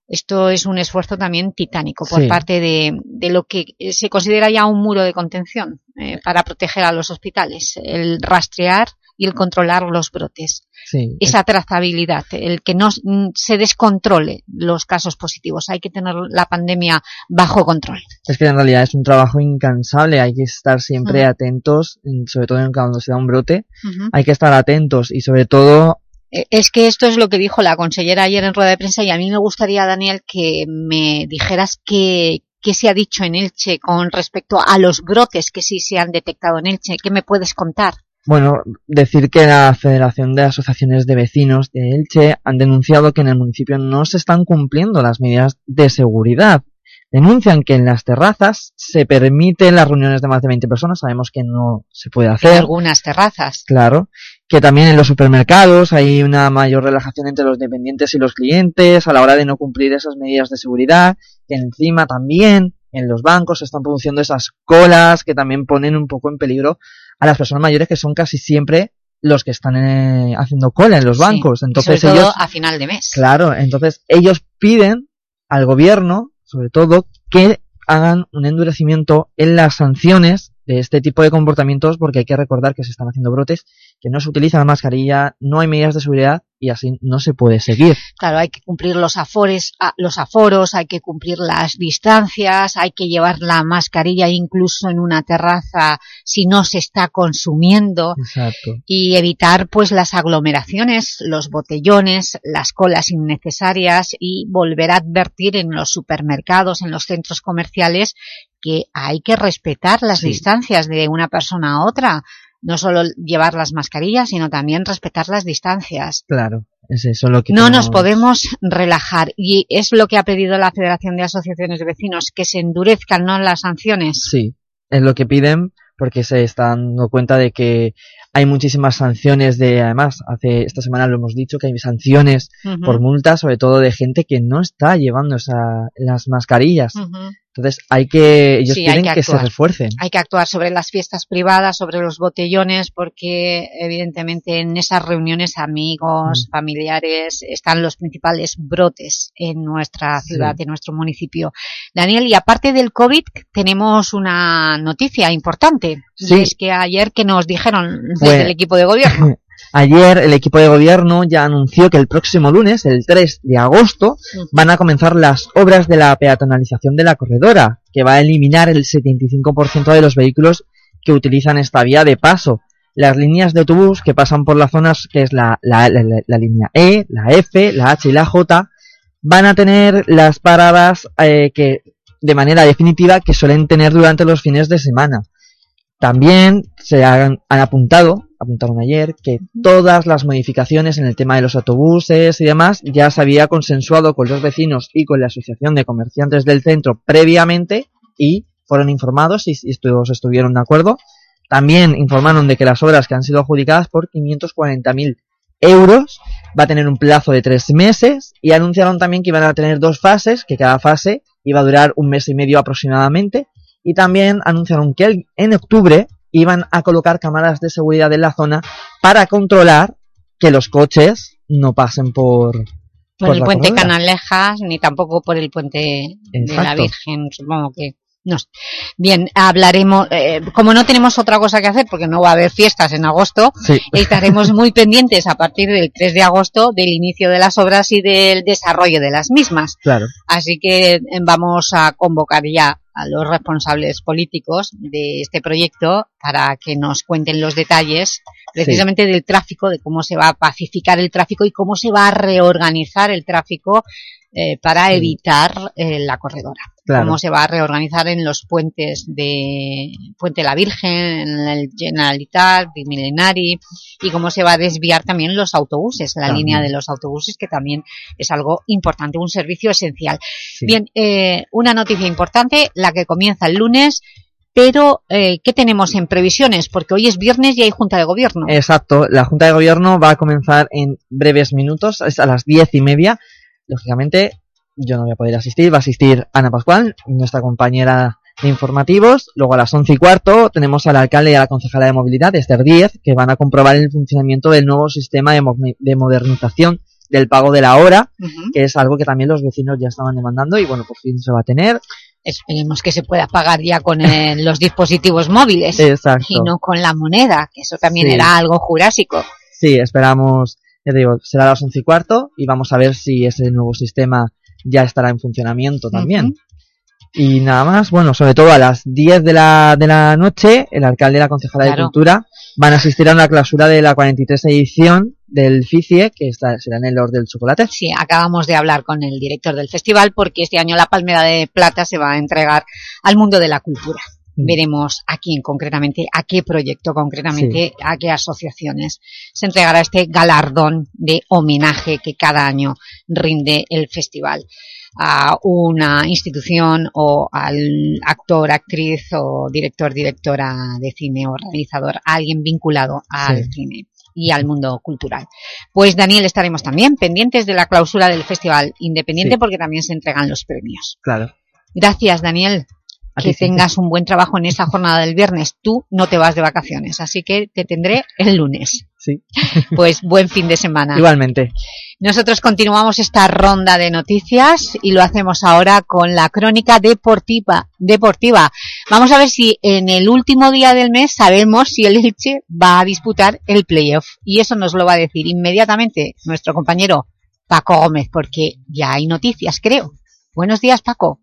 Esto es un esfuerzo también titánico por Sí. parte de, de lo que se considera ya un muro de contención eh, para proteger a los hospitales, el rastrear y el controlar los brotes. Sí, Esa trazabilidad, el que no mm, se descontrole los casos positivos. Hay que tener la pandemia bajo control. Es que en realidad es un trabajo incansable, hay que estar siempre atentos, en- sobre todo cuando se da un brote, hay que estar atentos y sobre todo, Eh, Es que esto es lo que dijo la consellera ayer en rueda de prensa y a mí me gustaría, Daniel, que me dijeras qué, qué se ha dicho en Elche con respecto a los brotes que sí se han detectado en Elche. ¿Qué me puedes contar? Bueno, decir que la Federación de Asociaciones de Vecinos de Elche han denunciado que en el municipio no se están cumpliendo las medidas de seguridad. Denuncian que en las terrazas se permiten las reuniones de más de 20 personas, sabemos que no se puede En hacer. algunas terrazas. Claro, que también en los supermercados hay una mayor relajación entre los dependientes y los clientes a la hora de no cumplir esas medidas de seguridad, que encima también en los bancos se están produciendo esas colas que también ponen un poco en peligro a las personas mayores que son casi siempre los que están eh, haciendo cola en los bancos. Entonces sobre todo ellos, a final de mes. claro, entonces ellos piden al gobierno, sobre todo, que hagan un endurecimiento en las sanciones de este tipo de comportamientos porque hay que recordar que se están haciendo brotes, que no se utiliza la mascarilla, no hay medidas de seguridad y así no se puede seguir. Claro, hay que cumplir los afores, los aforos, hay que cumplir las distancias, hay que llevar la mascarilla incluso en una terraza si no se está consumiendo Exacto. y evitar pues las aglomeraciones, los botellones, las colas innecesarias y volver a advertir en los supermercados, en los centros comerciales que hay que respetar las Sí. distancias de una persona a otra. No solo llevar las mascarillas, sino también respetar las distancias. Claro, es eso lo que No nos podemos relajar y es lo que ha pedido la Federación de Asociaciones de Vecinos, que se endurezcan ¿no? las sanciones. Sí, es lo que piden porque se están dando cuenta de que hay muchísimas sanciones de, además, hace esta semana lo hemos dicho, que hay sanciones por multas, sobre todo de gente que no está llevando esa, las mascarillas. Entonces hay que, ellos Sí, que, se actuar. refuercen. Hay que actuar sobre las fiestas privadas, sobre los botellones, porque evidentemente en esas reuniones amigos, Mm. familiares, están los principales brotes en nuestra Sí. ciudad, en nuestro municipio. Daniel, y aparte del COVID, tenemos una noticia importante. Sí. Y es que ayer que nos dijeron desde Bueno. el equipo de gobierno. Ayer el equipo de gobierno ya anunció que el próximo lunes, el 3 de agosto, van a comenzar las obras de la peatonalización de la corredora, que va a eliminar el 75% de los vehículos que utilizan esta vía de paso. Las líneas de autobús que pasan por las zonas, que es la, la, la, la línea E, la F, la H y la J, van a tener las paradas eh, que de manera definitiva que suelen tener durante los fines de semana. También se han, han, apuntado, apuntaron ayer, que todas las modificaciones en el tema de los autobuses y demás ya se había consensuado con los vecinos y con la Asociación de Comerciantes del Centro previamente y fueron informados y, y todos estuvieron de acuerdo. También informaron de que las obras que han sido adjudicadas por 540.000 euros va a tener un plazo de tres meses y anunciaron también que iban a tener dos fases, que cada fase iba a durar un mes y medio aproximadamente y también anunciaron que en octubre iban a colocar cámaras de seguridad en la zona para controlar que los coches no pasen por... Por, por el puente corredora. Canalejas ni tampoco por el puente Exacto. de la Virgen, supongo que... No. Bien, hablaremos, eh, como no tenemos otra cosa que hacer porque no va a haber fiestas en agosto, sí. estaremos muy pendientes a partir del 3 de agosto del inicio de las obras y del desarrollo de las mismas. Claro. Así que eh, vamos a convocar ya a los responsables políticos de este proyecto para que nos cuenten los detalles precisamente sí. del tráfico, de cómo se va a pacificar el tráfico y cómo se va a reorganizar el tráfico eh, para evitar eh, la corredora. Claro. Cómo se va a reorganizar en los puentes de Puente la Virgen, en el Generalitat, Bimilenari, y cómo se va a desviar también los autobuses, la también. línea de los autobuses, que también es algo importante, un servicio esencial. Sí. Bien, eh, una noticia importante, la que comienza el lunes, pero eh, ¿qué tenemos en previsiones? Porque hoy es viernes y hay Junta de Gobierno. Exacto, la Junta de Gobierno va a comenzar en breves minutos, es a las diez y media, lógicamente yo no voy a poder asistir, va a asistir Ana Pascual, nuestra compañera de informativos. Luego a las once y cuarto tenemos al alcalde y a la concejala de movilidad, Esther Díez, que van a comprobar el funcionamiento del nuevo sistema de, mo de modernización del pago de la hora, uh -huh. que es algo que también los vecinos ya estaban demandando y bueno, por fin se va a tener. Esperemos que se pueda pagar ya con los dispositivos móviles Exacto. y no con la moneda, que eso también sí. era algo jurásico. Sí, esperamos, ya digo, será a las once y cuarto y vamos a ver si ese nuevo sistema ya estará en funcionamiento también. Uh -huh. Y nada más, bueno, sobre todo a las 10 de la, de la noche, el alcalde y la concejala claro. de Cultura van a asistir a una clausura de la 43 edición del FICIE, que está, será en el Lord del Chocolate. Sí, acabamos de hablar con el director del festival porque este año la Palmera de Plata se va a entregar al mundo de la cultura. Mm. Veremos a quién concretamente, a qué proyecto concretamente, sí. a qué asociaciones se entregará este galardón de homenaje que cada año rinde el festival a una institución o al actor, actriz o director, directora de cine o realizador, a alguien vinculado al sí. cine y al mundo cultural. Pues Daniel, estaremos también pendientes de la clausura del Festival Independiente sí. porque también se entregan los premios. Claro. Gracias, Daniel. Que tengas un buen trabajo en esa jornada del viernes. Tú no te vas de vacaciones, así que te tendré el lunes. Sí. Pues buen fin de semana. Igualmente. Nosotros continuamos esta ronda de noticias y lo hacemos ahora con la crónica deportiva. deportiva. Vamos a ver si en el último día del mes sabemos si el Elche va a disputar el playoff. Y eso nos lo va a decir inmediatamente nuestro compañero Paco Gómez, porque ya hay noticias, creo. Buenos días, Paco.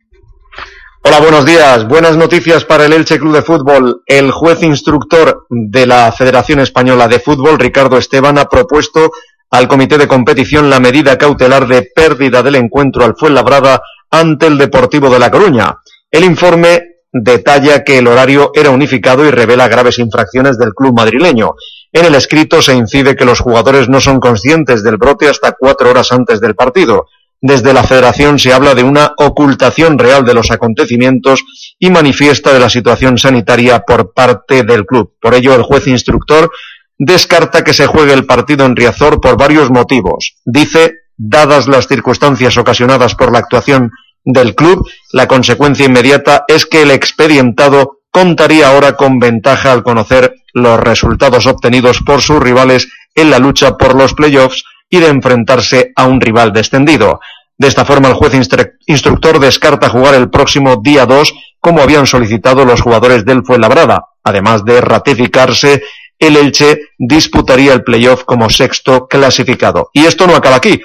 Hola, buenos días. Buenas noticias para el Elche Club de Fútbol. El juez instructor de la Federación Española de Fútbol, Ricardo Esteban, ha propuesto al comité de competición la medida cautelar de pérdida del encuentro al Fuenlabrada ante el Deportivo de La Coruña. El informe detalla que el horario era unificado y revela graves infracciones del club madrileño. En el escrito se incide que los jugadores no son conscientes del brote hasta cuatro horas antes del partido. Desde la federación se habla de una ocultación real de los acontecimientos y manifiesta de la situación sanitaria por parte del club. Por ello, el juez instructor descarta que se juegue el partido en Riazor por varios motivos. Dice, dadas las circunstancias ocasionadas por la actuación del club, la consecuencia inmediata es que el expedientado contaría ahora con ventaja al conocer los resultados obtenidos por sus rivales en la lucha por los playoffs y de enfrentarse a un rival descendido. De esta forma, el juez instructor descarta jugar el próximo día 2 como habían solicitado los jugadores del Fuenlabrada, además de ratificarse el Elche disputaría el playoff como sexto clasificado. Y esto no acaba aquí.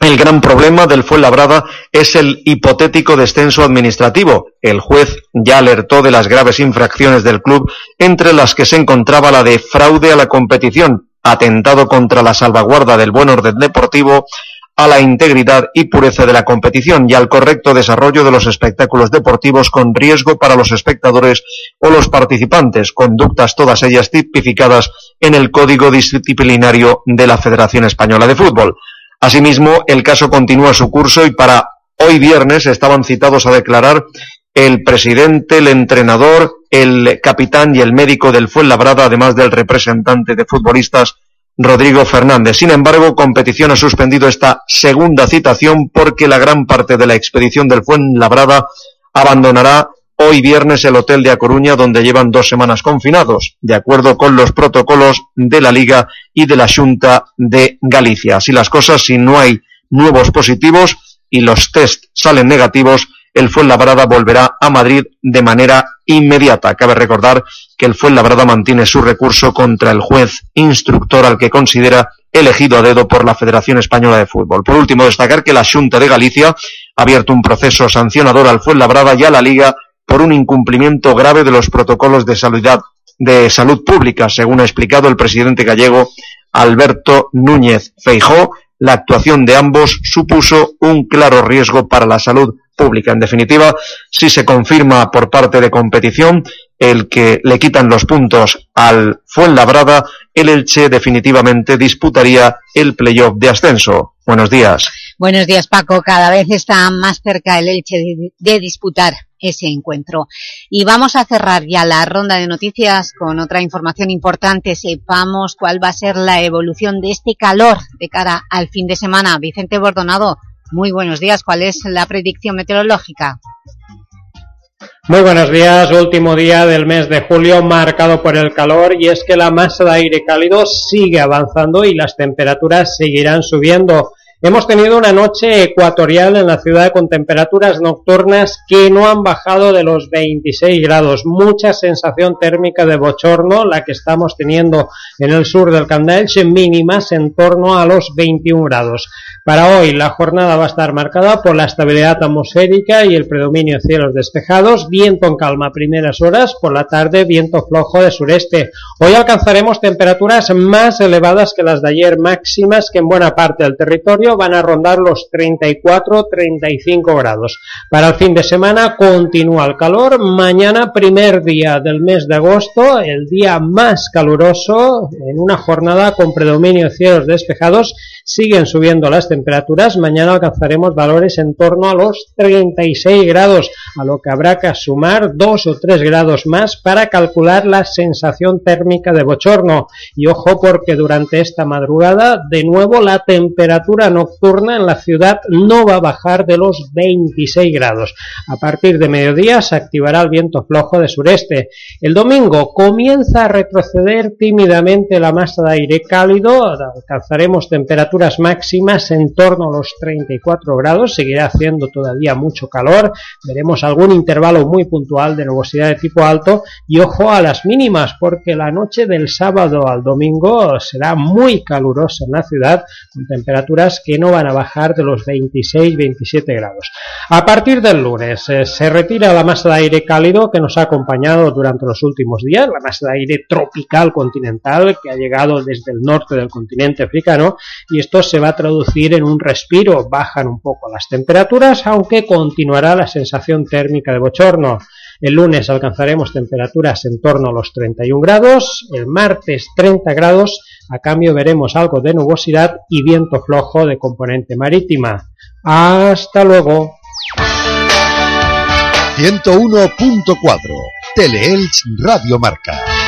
El gran problema del Fuenlabrada es el hipotético descenso administrativo. El juez ya alertó de las graves infracciones del club, entre las que se encontraba la de fraude a la competición, atentado contra la salvaguarda del buen orden deportivo, a la integridad y pureza de la competición y al correcto desarrollo de los espectáculos deportivos con riesgo para los espectadores o los participantes, conductas todas ellas tipificadas en el Código Disciplinario de la Federación Española de Fútbol. Asimismo, el caso continúa su curso y para hoy viernes estaban citados a declarar el presidente, el entrenador, el capitán y el médico del Fuenlabrada, además del representante de futbolistas Rodrigo Fernández. Sin embargo, competición ha suspendido esta segunda citación porque la gran parte de la expedición del Fuenlabrada abandonará hoy viernes el hotel de A Coruña, donde llevan dos semanas confinados, de acuerdo con los protocolos de la Liga y de la Junta de Galicia. Así las cosas, si no hay nuevos positivos y los test salen negativos, el Fuenlabrada volverá a Madrid de manera inmediata. Cabe recordar que el Fuenlabrada mantiene su recurso contra el juez instructor al que considera elegido a dedo por la Federación Española de Fútbol. Por último, destacar que la Junta de Galicia ha abierto un proceso sancionador al Fuenlabrada y a la Liga por un incumplimiento grave de los protocolos de salud, pública, según ha explicado el presidente gallego Alberto Núñez Feijó. La actuación de ambos supuso un claro riesgo para la salud pública. En definitiva, si se confirma por parte de competición el que le quitan los puntos al Fuenlabrada, el Elche definitivamente disputaría el playoff de ascenso. Buenos días. Buenos días, Paco. Cada vez está más cerca el Elche de, de disputar ese encuentro. Y vamos a cerrar ya la ronda de noticias con otra información importante. Sepamos cuál va a ser la evolución de este calor de cara al fin de semana. Vicente Bordonado, muy buenos días. ¿Cuál es la predicción meteorológica? Muy buenos días, último día del mes de julio marcado por el calor y es que la masa de aire cálido sigue avanzando y las temperaturas seguirán subiendo. Hemos tenido una noche ecuatorial en la ciudad con temperaturas nocturnas que no han bajado de los 26 grados. Mucha sensación térmica de bochorno, la que estamos teniendo en el sur del Candelche, mínimas en torno a los 21 grados. Para hoy la jornada va a estar marcada por la estabilidad atmosférica y el predominio de cielos despejados, viento en calma a primeras horas, por la tarde viento flojo de sureste. Hoy alcanzaremos temperaturas más elevadas que las de ayer, máximas que en buena parte del territorio van a rondar los 34-35 grados. Para el fin de semana continúa el calor, mañana primer día del mes de agosto, el día más caluroso, en una jornada con predominio de cielos despejados, siguen subiendo las temperaturas, mañana alcanzaremos valores en torno a los 36 grados, a lo que habrá que sumar 2 o 3 grados más para calcular la sensación térmica de bochorno. Y ojo porque durante esta madrugada, de nuevo, la temperatura nocturna en la ciudad no va a bajar de los 26 grados. A partir de mediodía se activará el viento flojo de sureste. El domingo comienza a retroceder tímidamente la masa de aire cálido, alcanzaremos temperaturas máximas en torno a los 34 grados, seguirá haciendo todavía mucho calor, veremos algún intervalo muy puntual de nubosidad de tipo alto y ojo a las mínimas porque la noche del sábado al domingo será muy calurosa en la ciudad con temperaturas que no van a bajar de los 26-27 grados. A partir del lunes eh, se retira la masa de aire cálido que nos ha acompañado durante los últimos días, la masa de aire tropical continental que ha llegado desde el norte del continente africano y esto se va a traducir en un respiro, bajan un poco las temperaturas, aunque continuará la sensación térmica de bochorno. El lunes alcanzaremos temperaturas en torno a los 31 grados, el martes 30 grados, a cambio veremos algo de nubosidad y viento flojo de componente marítima. Hasta luego. 101.4 Teleelch Radio Marca.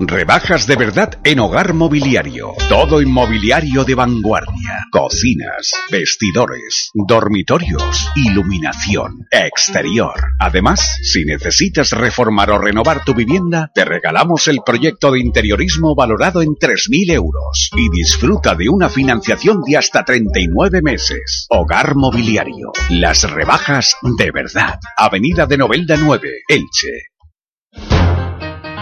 Rebajas de verdad en Hogar Mobiliario. Todo inmobiliario de vanguardia. Cocinas, vestidores, dormitorios, iluminación, exterior. Además, si necesitas reformar o renovar tu vivienda, te regalamos el proyecto de interiorismo valorado en 3.000 euros y disfruta de una financiación de hasta 39 meses. Hogar Mobiliario. Las rebajas de verdad. Avenida de Novelda 9, Elche.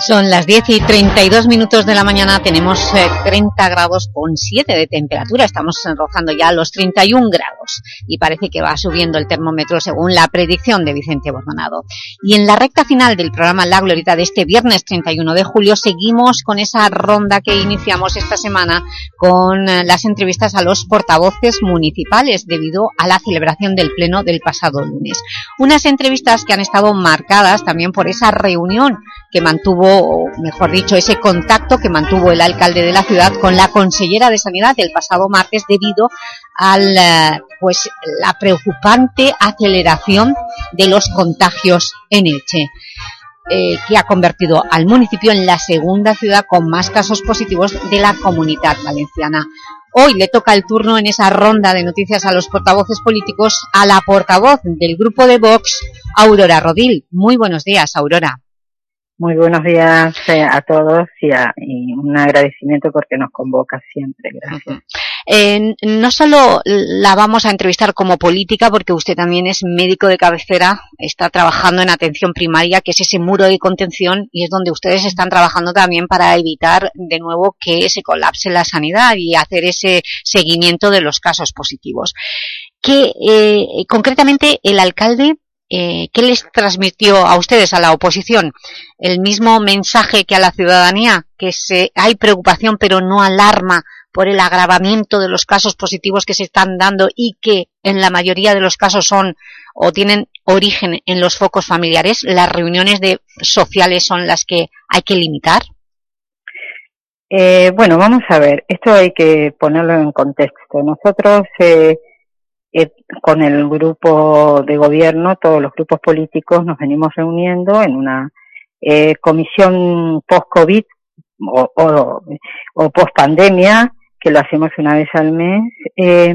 Son las 10 y 32 minutos de la mañana, tenemos 30 eh, grados con 7 de temperatura, estamos rozando ya los 31 grados y parece que va subiendo el termómetro según la predicción de Vicente Bordonado. Y en la recta final del programa La Glorieta de este viernes 31 de julio seguimos con esa ronda que iniciamos esta semana con eh, las entrevistas a los portavoces municipales debido a la celebración del pleno del pasado lunes. Unas entrevistas que han estado marcadas también por esa reunión que mantuvo o mejor dicho, ese contacto que mantuvo el alcalde de la ciudad con la consellera de Sanidad el pasado martes debido a la, pues, la preocupante aceleración de los contagios en. Eh, que ha convertido al municipio en la segunda ciudad con más casos positivos de la comunidad valenciana. Hoy le toca el turno en esa ronda de noticias a los portavoces políticos a la portavoz del grupo de Vox, Aurora Rodil. Muy buenos días, Aurora. Muy buenos días eh, a todos y, un agradecimiento porque nos convoca siempre. Gracias. Eh, no solo la vamos a entrevistar como política, porque usted también es médico de cabecera, está trabajando en atención primaria, que es ese muro de contención, y es donde ustedes están trabajando también para evitar de nuevo que se colapse la sanidad y hacer ese seguimiento de los casos positivos. Que eh, concretamente el alcalde eh, ¿qué les transmitió a ustedes, a la oposición? ¿El mismo mensaje que a la ciudadanía? Que se, hay preocupación pero no alarma por el agravamiento de los casos positivos que se están dando y que en la mayoría de los casos son o tienen origen en los focos familiares, las reuniones de sociales son las que hay que limitar? Eh, bueno, vamos a ver, esto hay que ponerlo en contexto. Nosotros eh, eh, con el grupo de gobierno, todos los grupos políticos nos venimos reuniendo en una eh, comisión post-COVID o, o, post-pandemia, que lo hacemos una vez al mes. Eh,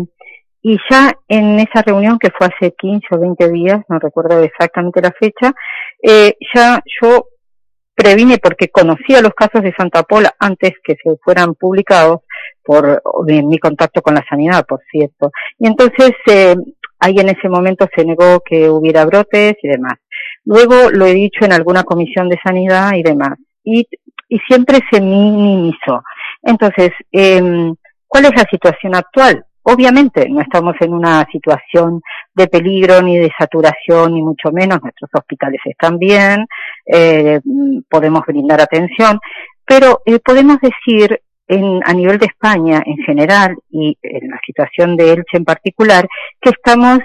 y ya en esa reunión, que fue hace 15 o 20 días, no recuerdo exactamente la fecha, eh, ya yo previne porque conocía los casos de Santa Pola antes que se fueran publicados por mi contacto con la sanidad, por cierto. Y entonces eh, ahí en ese momento se negó que hubiera brotes y demás. Luego lo he dicho en alguna comisión de sanidad y demás. Y, y siempre se minimizó. Entonces, eh, ¿cuál es la situación actual? Obviamente no estamos en una situación de peligro ni de saturación ni mucho menos, nuestros hospitales están bien, eh, podemos brindar atención, pero eh, podemos decir en, a nivel de España en general y en la situación de Elche en particular, que estamos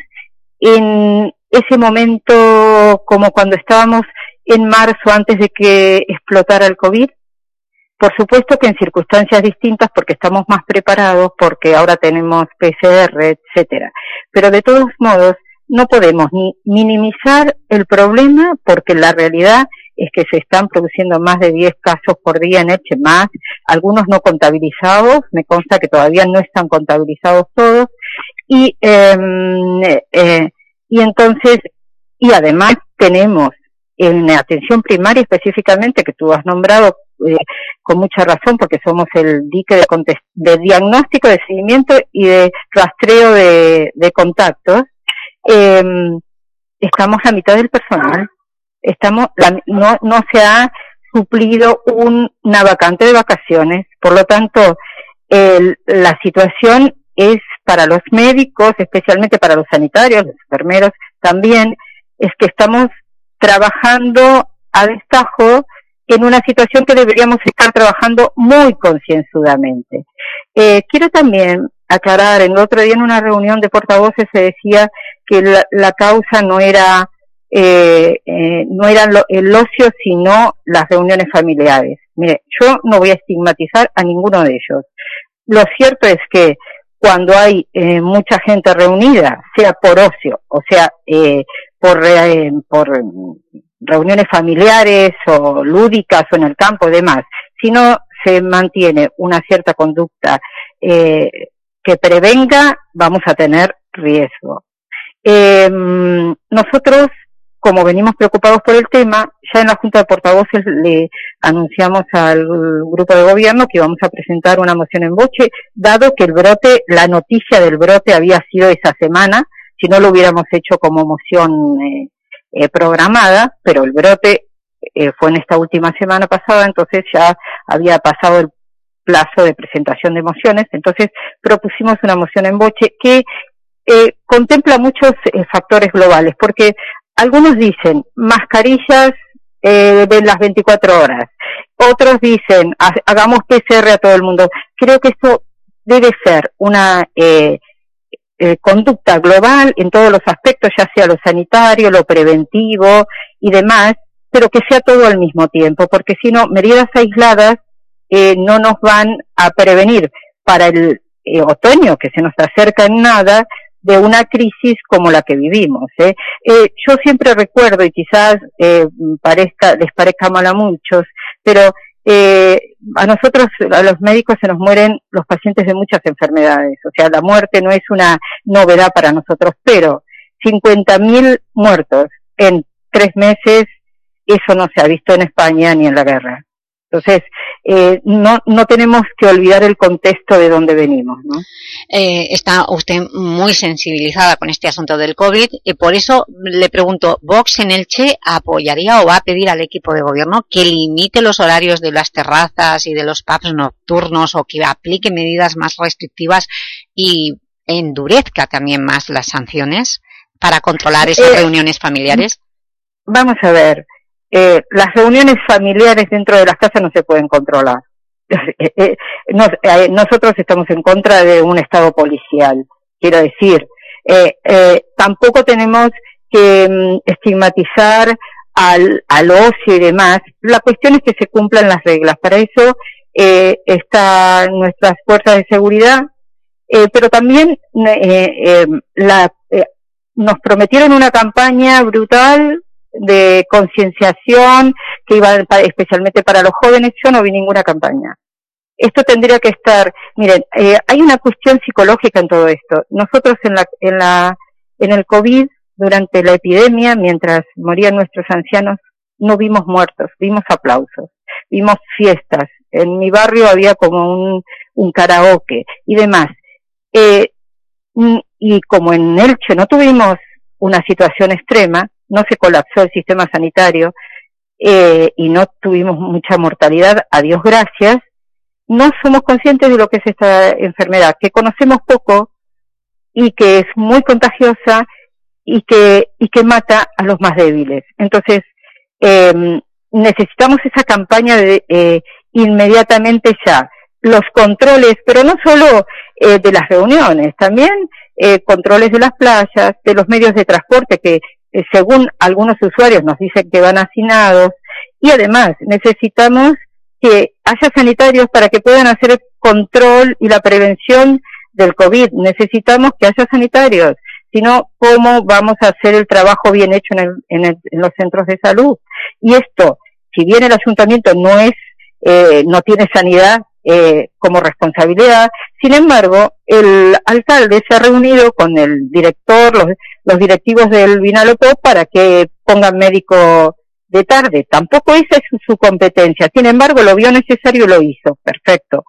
en, ese momento como cuando estábamos en marzo antes de que explotara el COVID? Por supuesto que en circunstancias distintas porque estamos más preparados, porque ahora tenemos PCR, etcétera. Pero de todos modos, no podemos ni minimizar el problema porque la realidad es que se están produciendo más de 10 casos por día en Elche, más, algunos no contabilizados, me consta que todavía no están contabilizados todos, y, em, eh, y entonces, y además tenemos en atención primaria específicamente, que tú has nombrado eh, con mucha razón, porque somos el dique de, diagnóstico, de seguimiento y de rastreo de, contactos, eh, estamos a mitad del personal. Estamos, no, no se ha suplido un, una vacante de vacaciones. Por lo tanto, el, la situación es para los médicos, especialmente para los sanitarios, los enfermeros también, es que estamos trabajando a destajo en una situación que deberíamos estar trabajando muy concienzudamente. Eh, quiero también aclarar, el otro día en una reunión de portavoces se decía que la, causa no era eh, eh, no era el ocio, sino las reuniones familiares. Mire, yo no voy a estigmatizar a ninguno de ellos. Lo cierto es que cuando hay eh, mucha gente reunida, sea por ocio, o sea, eh, por, eh, por reuniones familiares o lúdicas o en el campo y demás, si no se mantiene una cierta conducta eh, que prevenga, vamos a tener riesgo. Eh, nosotros como venimos preocupados por el tema, ya en la Junta de Portavoces le anunciamos al grupo de gobierno que íbamos a presentar una moción en boche, dado que el brote, la noticia del brote había sido esa semana, si no lo hubiéramos hecho como moción eh, eh, programada, pero el brote eh, fue en esta última semana pasada, entonces ya había pasado el plazo de presentación de mociones, entonces propusimos una moción en boche que eh, contempla muchos eh, factores globales, porque algunos dicen mascarillas eh, de las 24 horas, otros dicen hagamos PCR a todo el mundo. Creo que esto debe ser una eh, eh, conducta global en todos los aspectos, ya sea lo sanitario, lo preventivo y demás, pero que sea todo al mismo tiempo, porque si no, medidas aisladas eh, no nos van a prevenir para el eh, otoño que se nos acerca en nada, de una crisis como la que vivimos. ¿eh? Eh, yo siempre recuerdo, y quizás eh, parezca, les parezca mal a muchos, pero eh, a nosotros, a los médicos, se nos mueren los pacientes de muchas enfermedades. O sea, la muerte no es una novedad para nosotros, pero 50.000 muertos en tres meses, eso no se ha visto en España ni en la guerra. Entonces, eh, no, no tenemos que olvidar el contexto de donde venimos. ¿no? Eh, está usted muy sensibilizada con este asunto del COVID y por eso le pregunto, ¿Vox en Elche apoyaría o va a pedir al equipo de gobierno que limite los horarios de las terrazas y de los pubs nocturnos o que aplique medidas más restrictivas y endurezca también más las sanciones para controlar esas Eh, reuniones familiares? Vamos a ver, eh, las reuniones familiares dentro de las casas no se pueden controlar. Eh, eh, eh, nosotros estamos en contra de un Estado policial, quiero decir. Tampoco tenemos que mm, estigmatizar al, al ocio y demás. La cuestión es que se cumplan las reglas. Para eso eh, están nuestras fuerzas de seguridad, eh, pero también eh, la, nos prometieron una campaña brutal de concienciación que iba pa- especialmente para los jóvenes. Yo no vi ninguna campaña. Esto tendría que estar, miren, eh, hay una cuestión psicológica en todo esto. Nosotros en la, en la, en el COVID, durante la epidemia, mientras morían nuestros ancianos, no vimos muertos, vimos aplausos, vimos fiestas. En mi barrio había como un, un karaoke y demás. Eh, y como en Elche no tuvimos una situación extrema, no se colapsó el sistema sanitario eh, y no tuvimos mucha mortalidad, a Dios gracias, no somos conscientes de lo que es esta enfermedad, que conocemos poco y que es muy contagiosa y que, y que mata a los más débiles. Entonces, eh, necesitamos esa campaña de eh, inmediatamente ya. Los controles, pero no solo eh, de las reuniones, también eh, controles de las playas, de los medios de transporte, que eh, según algunos usuarios nos dicen que van hacinados, y además necesitamos que haya sanitarios para que puedan hacer el control y la prevención del COVID. Necesitamos que haya sanitarios, sino cómo vamos a hacer el trabajo bien hecho en, en el- en los centros de salud. Y esto, si bien el ayuntamiento no es, eh, no tiene sanidad eh, como responsabilidad, sin embargo, el alcalde se ha reunido con el director, los, los directivos del Vinalopó para que pongan médico de tarde. Tampoco esa es su, su competencia. Sin embargo, lo vio necesario y lo hizo. Perfecto.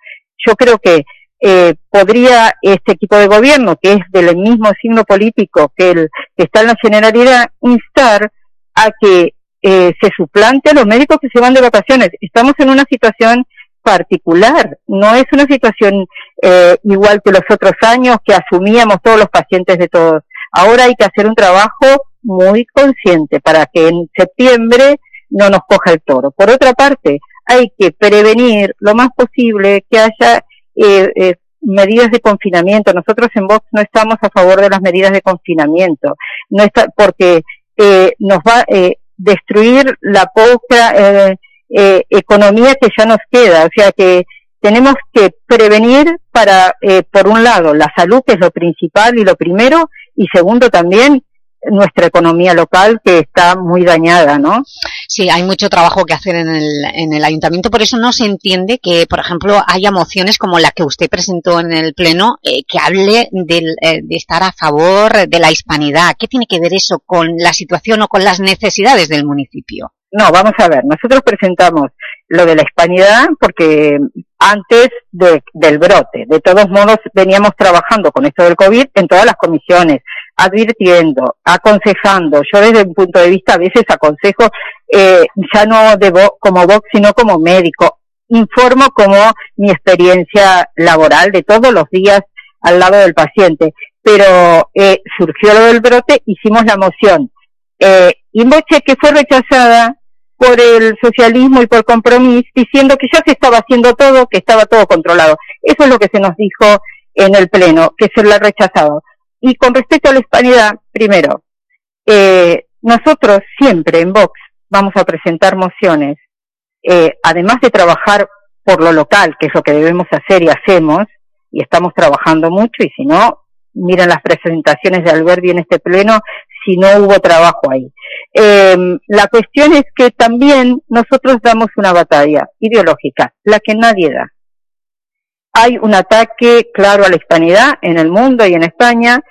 Yo creo que eh, podría este equipo de gobierno, que es del mismo signo político que el que está en la Generalidad, instar a que eh, se suplante a los médicos que se van de vacaciones. Estamos en una situación particular, no es una situación eh, igual que los otros años que asumíamos todos los pacientes de todos. Ahora hay que hacer un trabajo muy consciente para que en septiembre no nos coja el toro. Por otra parte, hay que prevenir lo más posible que haya eh, eh, medidas de confinamiento. Nosotros en Vox no estamos a favor de las medidas de confinamiento, no está, porque eh, nos va a destruir la poca eh, eh, economía que ya nos queda. O sea que tenemos que prevenir para, eh, por un lado, la salud, que es lo principal y lo primero, y segundo también nuestra economía local que está muy dañada, ¿no? Sí, hay mucho trabajo que hacer en el, en el ayuntamiento, por eso no se entiende que, por ejemplo, haya mociones como la que usted presentó en el pleno, eh, que hable del, eh, de estar a favor de la hispanidad. ¿Qué tiene que ver eso con la situación o con las necesidades del municipio? No, vamos a ver, nosotros presentamos lo de la hispanidad porque antes de- del brote, de todos modos veníamos trabajando con esto del COVID en todas las comisiones, advirtiendo, aconsejando. Yo desde un punto de vista a veces aconsejo eh, ya no de vo- como Vox, sino como médico. Informo como mi experiencia laboral de todos los días al lado del paciente. Pero eh, surgió lo del brote, hicimos la moción. Eh, Inboche que fue rechazada por el socialismo y por compromiso, diciendo que ya se estaba haciendo todo, que estaba todo controlado. Eso es lo que se nos dijo en el Pleno, que se la ha rechazado. Y con respecto a la hispanidad, primero, eh, nosotros siempre en Vox vamos a presentar mociones, eh, además de trabajar por lo local, que es lo que debemos hacer y hacemos, y estamos trabajando mucho, y si no, miren las presentaciones de Alberti en este pleno, si no hubo trabajo ahí. Eh, la cuestión es que también nosotros damos una batalla ideológica, la que nadie da. Hay un ataque claro a la hispanidad en el mundo y en España,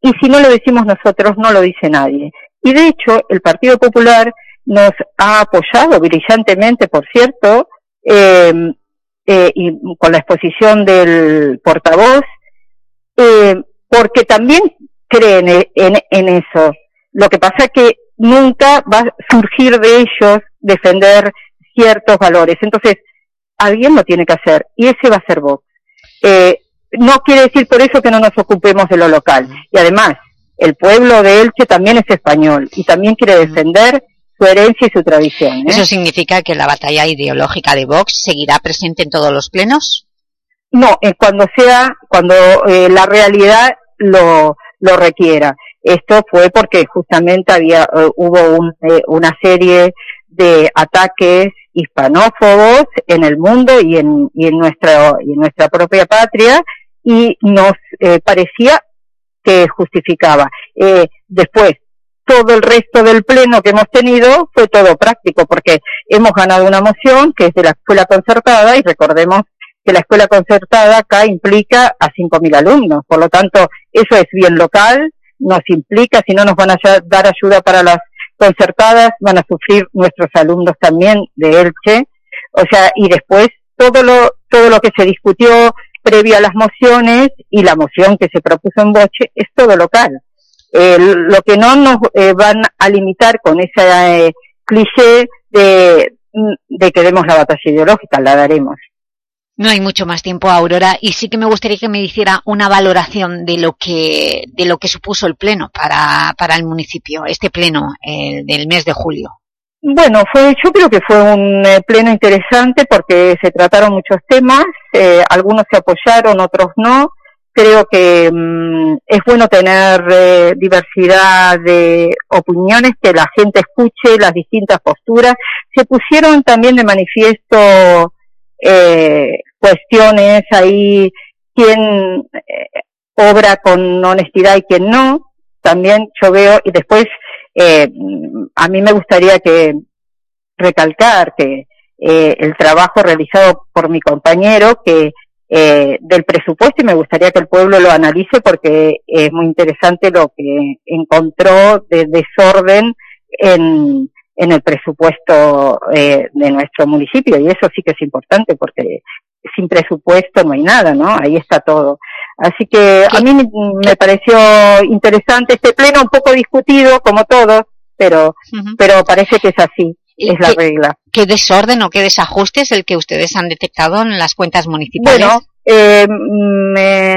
y si no lo decimos nosotros, no lo dice nadie. Y de hecho, el Partido Popular nos ha apoyado brillantemente, por cierto, eh, eh, y con la exposición del portavoz, eh, porque también creen en, en, eso. Lo que pasa es que nunca va a surgir de ellos defender ciertos valores. Entonces, alguien lo tiene que hacer, y ese va a ser Vox. Eh, no quiere decir por eso que no nos ocupemos de lo local. Y además, el pueblo de Elche también es español y también quiere defender su herencia y su tradición. ¿eh? ¿Eso significa que la batalla ideológica de Vox seguirá presente en todos los plenos? No, eh, cuando sea, cuando eh, la realidad lo, lo requiera. Esto fue porque justamente había, eh, hubo un, eh, una serie de ataques hispanófobos en el mundo y en, y en nuestra, y en nuestra propia patria y nos eh, parecía que justificaba. Eh, después, todo el resto del pleno que hemos tenido fue todo práctico, porque hemos ganado una moción que es de la escuela concertada y recordemos que la escuela concertada acá implica a 5.000 alumnos, por lo tanto, eso es bien local, nos implica, si no nos van a dar ayuda para las concertadas, van a sufrir nuestros alumnos también de Elche, o sea, y después todo lo, todo lo que se discutió previo a las mociones y la moción que se propuso en Boche es todo local. Eh, lo que no nos eh, van a limitar con ese eh, cliché de, de que demos la batalla ideológica, la daremos. No hay mucho más tiempo, Aurora, y sí que me gustaría que me hiciera una valoración de lo que, de lo que supuso el pleno para, para el municipio, este pleno eh, del mes de julio. Bueno, fue, yo creo que fue un eh, pleno interesante porque se trataron muchos temas, eh, algunos se apoyaron, otros no, creo que mm, es bueno tener diversidad de opiniones, que la gente escuche las distintas posturas. Se pusieron también de manifiesto eh, cuestiones ahí, quién eh, obra con honestidad y quién no. También yo veo, y después eh, a mí me gustaría que recalcar que eh, el trabajo realizado por mi compañero, que eh, del presupuesto y me gustaría que el pueblo lo analice porque es muy interesante lo que encontró de desorden en, en el presupuesto eh, de nuestro municipio y eso sí que es importante porque sin presupuesto no hay nada, ¿no? Ahí está todo. Así que a mí me pareció interesante este pleno, un poco discutido como todos, pero, pero parece que es así es la regla. ¿Qué desorden o qué desajuste es el que ustedes han detectado en las cuentas municipales? Bueno, eh, me,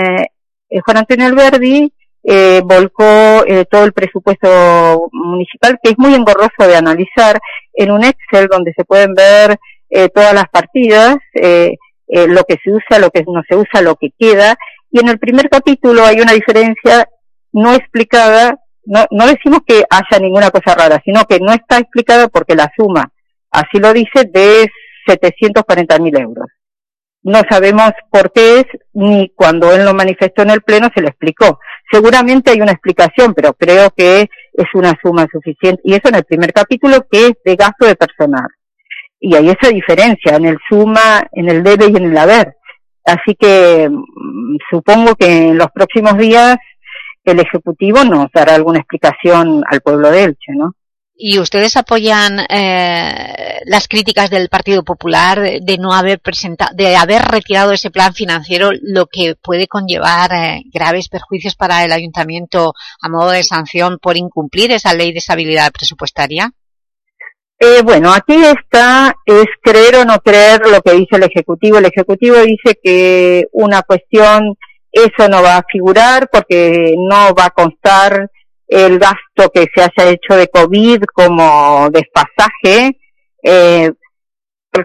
eh, Juan Antonio Alberdi eh, volcó eh, todo el presupuesto municipal, que es muy engorroso de analizar, en un Excel donde se pueden ver eh, todas las partidas, eh, eh, lo que se usa, lo que no se usa, lo que queda, y en el primer capítulo hay una diferencia no explicada no, no decimos que haya ninguna cosa rara, sino que no está explicada porque la suma, así lo dice, de 740 mil euros. No sabemos por qué es, ni cuando él lo manifestó en el Pleno se lo explicó. Seguramente hay una explicación, pero creo que es una suma suficiente. Y eso en el primer capítulo, que es de gasto de personal. Y hay esa diferencia en el suma, en el debe y en el haber. Así que mm, supongo que en los próximos días el Ejecutivo nos dará alguna explicación al pueblo de Elche, ¿no? ¿Y ustedes apoyan eh, las críticas del Partido Popular de no haber presentado, de haber retirado ese plan financiero, lo que puede conllevar eh, graves perjuicios para el Ayuntamiento a modo de sanción por incumplir esa ley de estabilidad presupuestaria? Eh, bueno, aquí está, es creer o no creer lo que dice el Ejecutivo. El Ejecutivo dice que una cuestión eso no va a figurar porque no va a constar el gasto que se haya hecho de COVID como despasaje. Eh,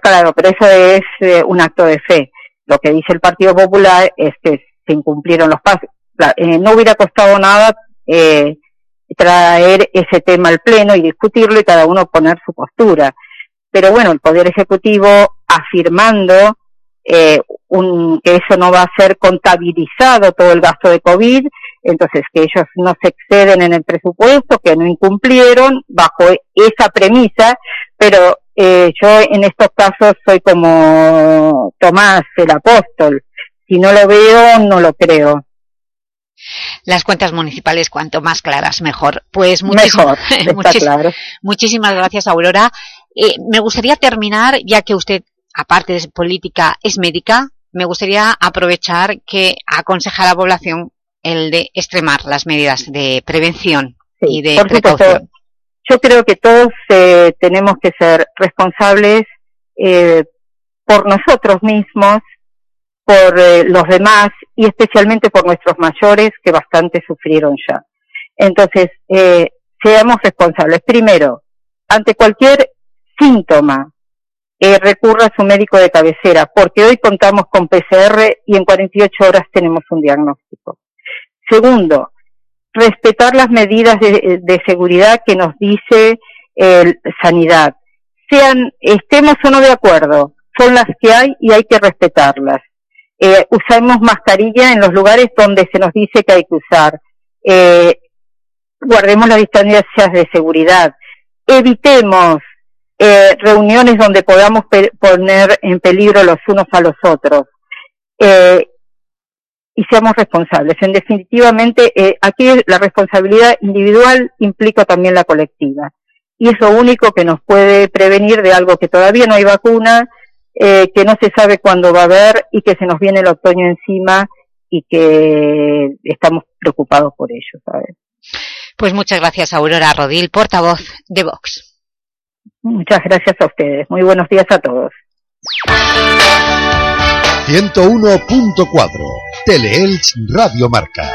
claro, pero eso es eh, un acto de fe. Lo que dice el Partido Popular es que se incumplieron los pasos. Eh, no hubiera costado nada eh, traer ese tema al Pleno y discutirlo y cada uno poner su postura. Pero bueno, el Poder Ejecutivo afirmando eh, que eso no va a ser contabilizado todo el gasto de COVID, entonces que ellos no se exceden en el presupuesto, que no incumplieron bajo esa premisa, pero eh, yo en estos casos soy como Tomás, el apóstol. Si no lo veo, no lo creo. Las cuentas municipales, cuanto más claras, mejor. Pues mejor, muchis claro. muchísimas gracias, Aurora. Eh, me gustaría terminar, ya que usted aparte de política, es médica, me gustaría aprovechar que aconseja a la población el de extremar las medidas de prevención sí, y de precaución. Yo creo que todos eh, tenemos que ser responsables eh, por nosotros mismos, por eh, los demás y especialmente por nuestros mayores que bastante sufrieron ya. Entonces, eh, seamos responsables. Primero, ante cualquier síntoma eh, recurra a su médico de cabecera, porque hoy contamos con PCR y en 48 horas tenemos un diagnóstico. Segundo, respetar las medidas de, seguridad que nos dice eh, sanidad. Sean, estemos o no de acuerdo, son las que hay y hay que respetarlas. Eh, usamos mascarilla en los lugares donde se nos dice que hay que usar. Eh, guardemos las distancias de seguridad. Evitemos eh, reuniones donde podamos poner en peligro los unos a los otros. Eh, y seamos responsables. En definitivamente, eh, aquí la responsabilidad individual implica también la colectiva. Y es lo único que nos puede prevenir de algo que todavía no hay vacuna, eh, que no se sabe cuándo va a haber y que se nos viene el otoño encima y que estamos preocupados por ello, ¿sabes? Pues muchas gracias, Aurora Rodil, portavoz de Vox. Muchas gracias a ustedes. Muy buenos días a todos. 101.4 Teleelch Radio Marca.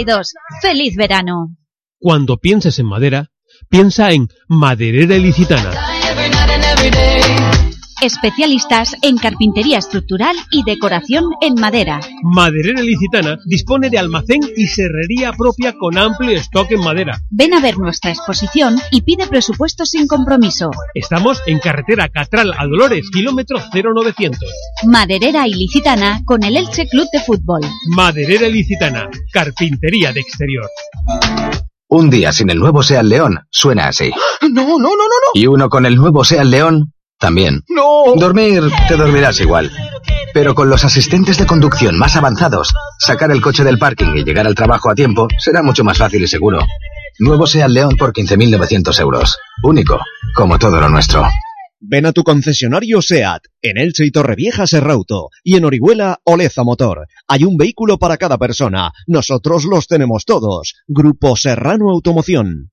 682. ¡Feliz verano! Cuando pienses en madera, piensa en Maderera Ilicitana. Especialistas en carpintería estructural y decoración en madera. Maderera Ilicitana dispone de almacén y serrería propia con amplio stock en madera. Ven a ver nuestra exposición y pide presupuesto sin compromiso. Estamos en carretera Catral a Dolores, kilómetro 0900. Maderera Ilicitana con el Elche Club de Fútbol. Maderera Ilicitana, carpintería de exterior. Un día sin el nuevo Seat León suena así. No, no, no, no, no. Y uno con el nuevo Seat León también. No. Dormir, te dormirás igual. Pero con los asistentes de conducción más avanzados, sacar el coche del parking y llegar al trabajo a tiempo será mucho más fácil y seguro. Nuevo Seat León por 15.900 euros. Único, como todo lo nuestro. Ven a tu concesionario SEAT, en Elche y Torrevieja Serrauto, y en Orihuela Oleza Motor. Hay un vehículo para cada persona. Nosotros los tenemos todos. Grupo Serrano Automoción.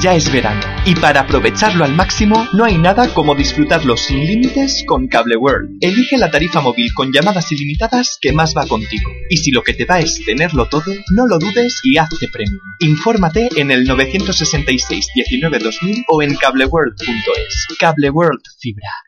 Ya es verano y para aprovecharlo al máximo no hay nada como disfrutarlo sin límites con Cable World. Elige la tarifa móvil con llamadas ilimitadas que más va contigo. Y si lo que te va es tenerlo todo, no lo dudes y hazte premium. Infórmate en el 966 19 2000 o en cableworld.es. Cable World Fibra.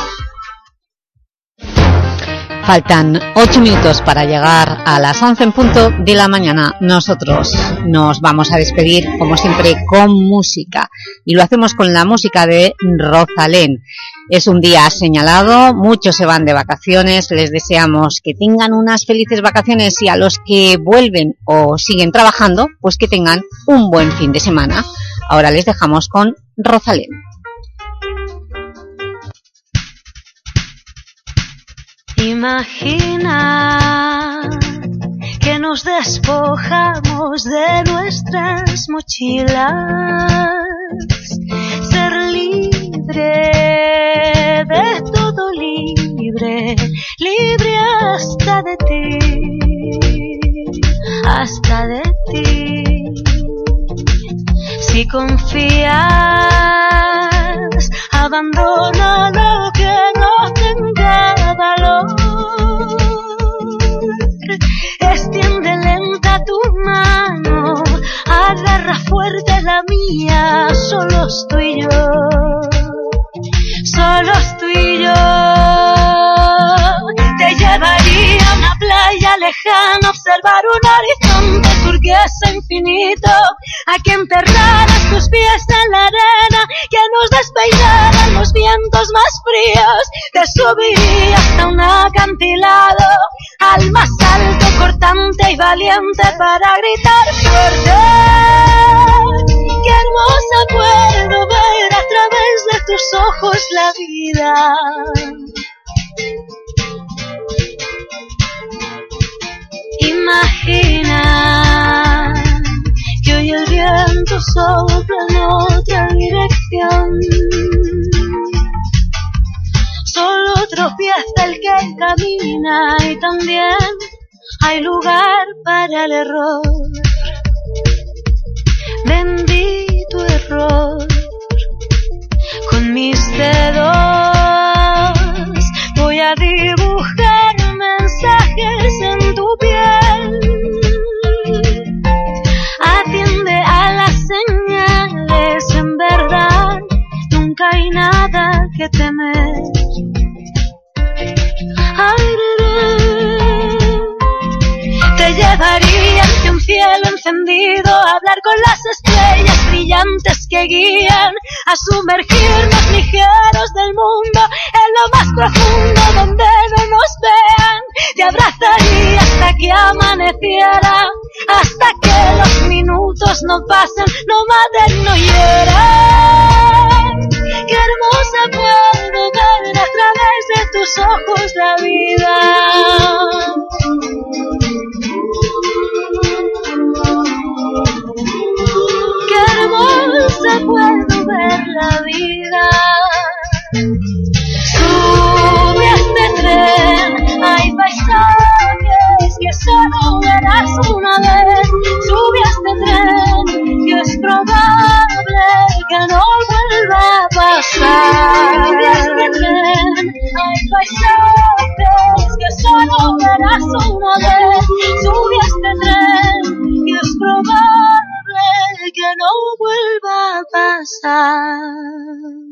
Faltan 8 minutos para llegar a las 11 en punto de la mañana. Nosotros nos vamos a despedir, como siempre, con música. Y lo hacemos con la música de Rosalén. Es un día señalado, muchos se van de vacaciones, les deseamos que tengan unas felices vacaciones y a los que vuelven o siguen trabajando, pues que tengan un buen fin de semana. Ahora les dejamos con Rosalén. Imagina que nos despojamos de nuestras mochilas, ser libre de todo libre, libre hasta de ti, hasta de ti. Si confías, abandona lo que tu mano, agarra fuerte la mía, solos tú y yo, solos tú y yo. Te llevaría a una playa lejana, observar un horizonte turquesa infinito, a que enterraras tus pies en la arena, que nos despeinaran los vientos más fríos, te subiría hasta un acantilado, al más alto, cortante y valiente para gritar fuerte. Qué hermosa puedo ver a través de tus ojos la vida. Imagina que hoy el viento sopla en otra dirección. Solo tropieza el que camina y también hay lugar para el error. Bendito error. Con mis dedos voy a dibujar pies en tu piel. Atiende a las señales, en verdad nunca hay nada que temer. Ay, te llevaría encendido, hablar con las estrellas brillantes que guían, a sumergirnos ligeros del mundo en lo más profundo donde no nos vean. Te abrazaría hasta que amaneciera, hasta que los minutos no pasen, no maten, no hieran. Qué hermosa puedo ver a través de tus ojos la vida. Ver la vida. Sube a este tren, hay paisajes que solo verás una vez. Sube a este tren, que es probable que no vuelva a pasar. Sube a este tren, hay paisajes que solo verás una vez. Sube a este tren, que es probable que no vuelva a pasar.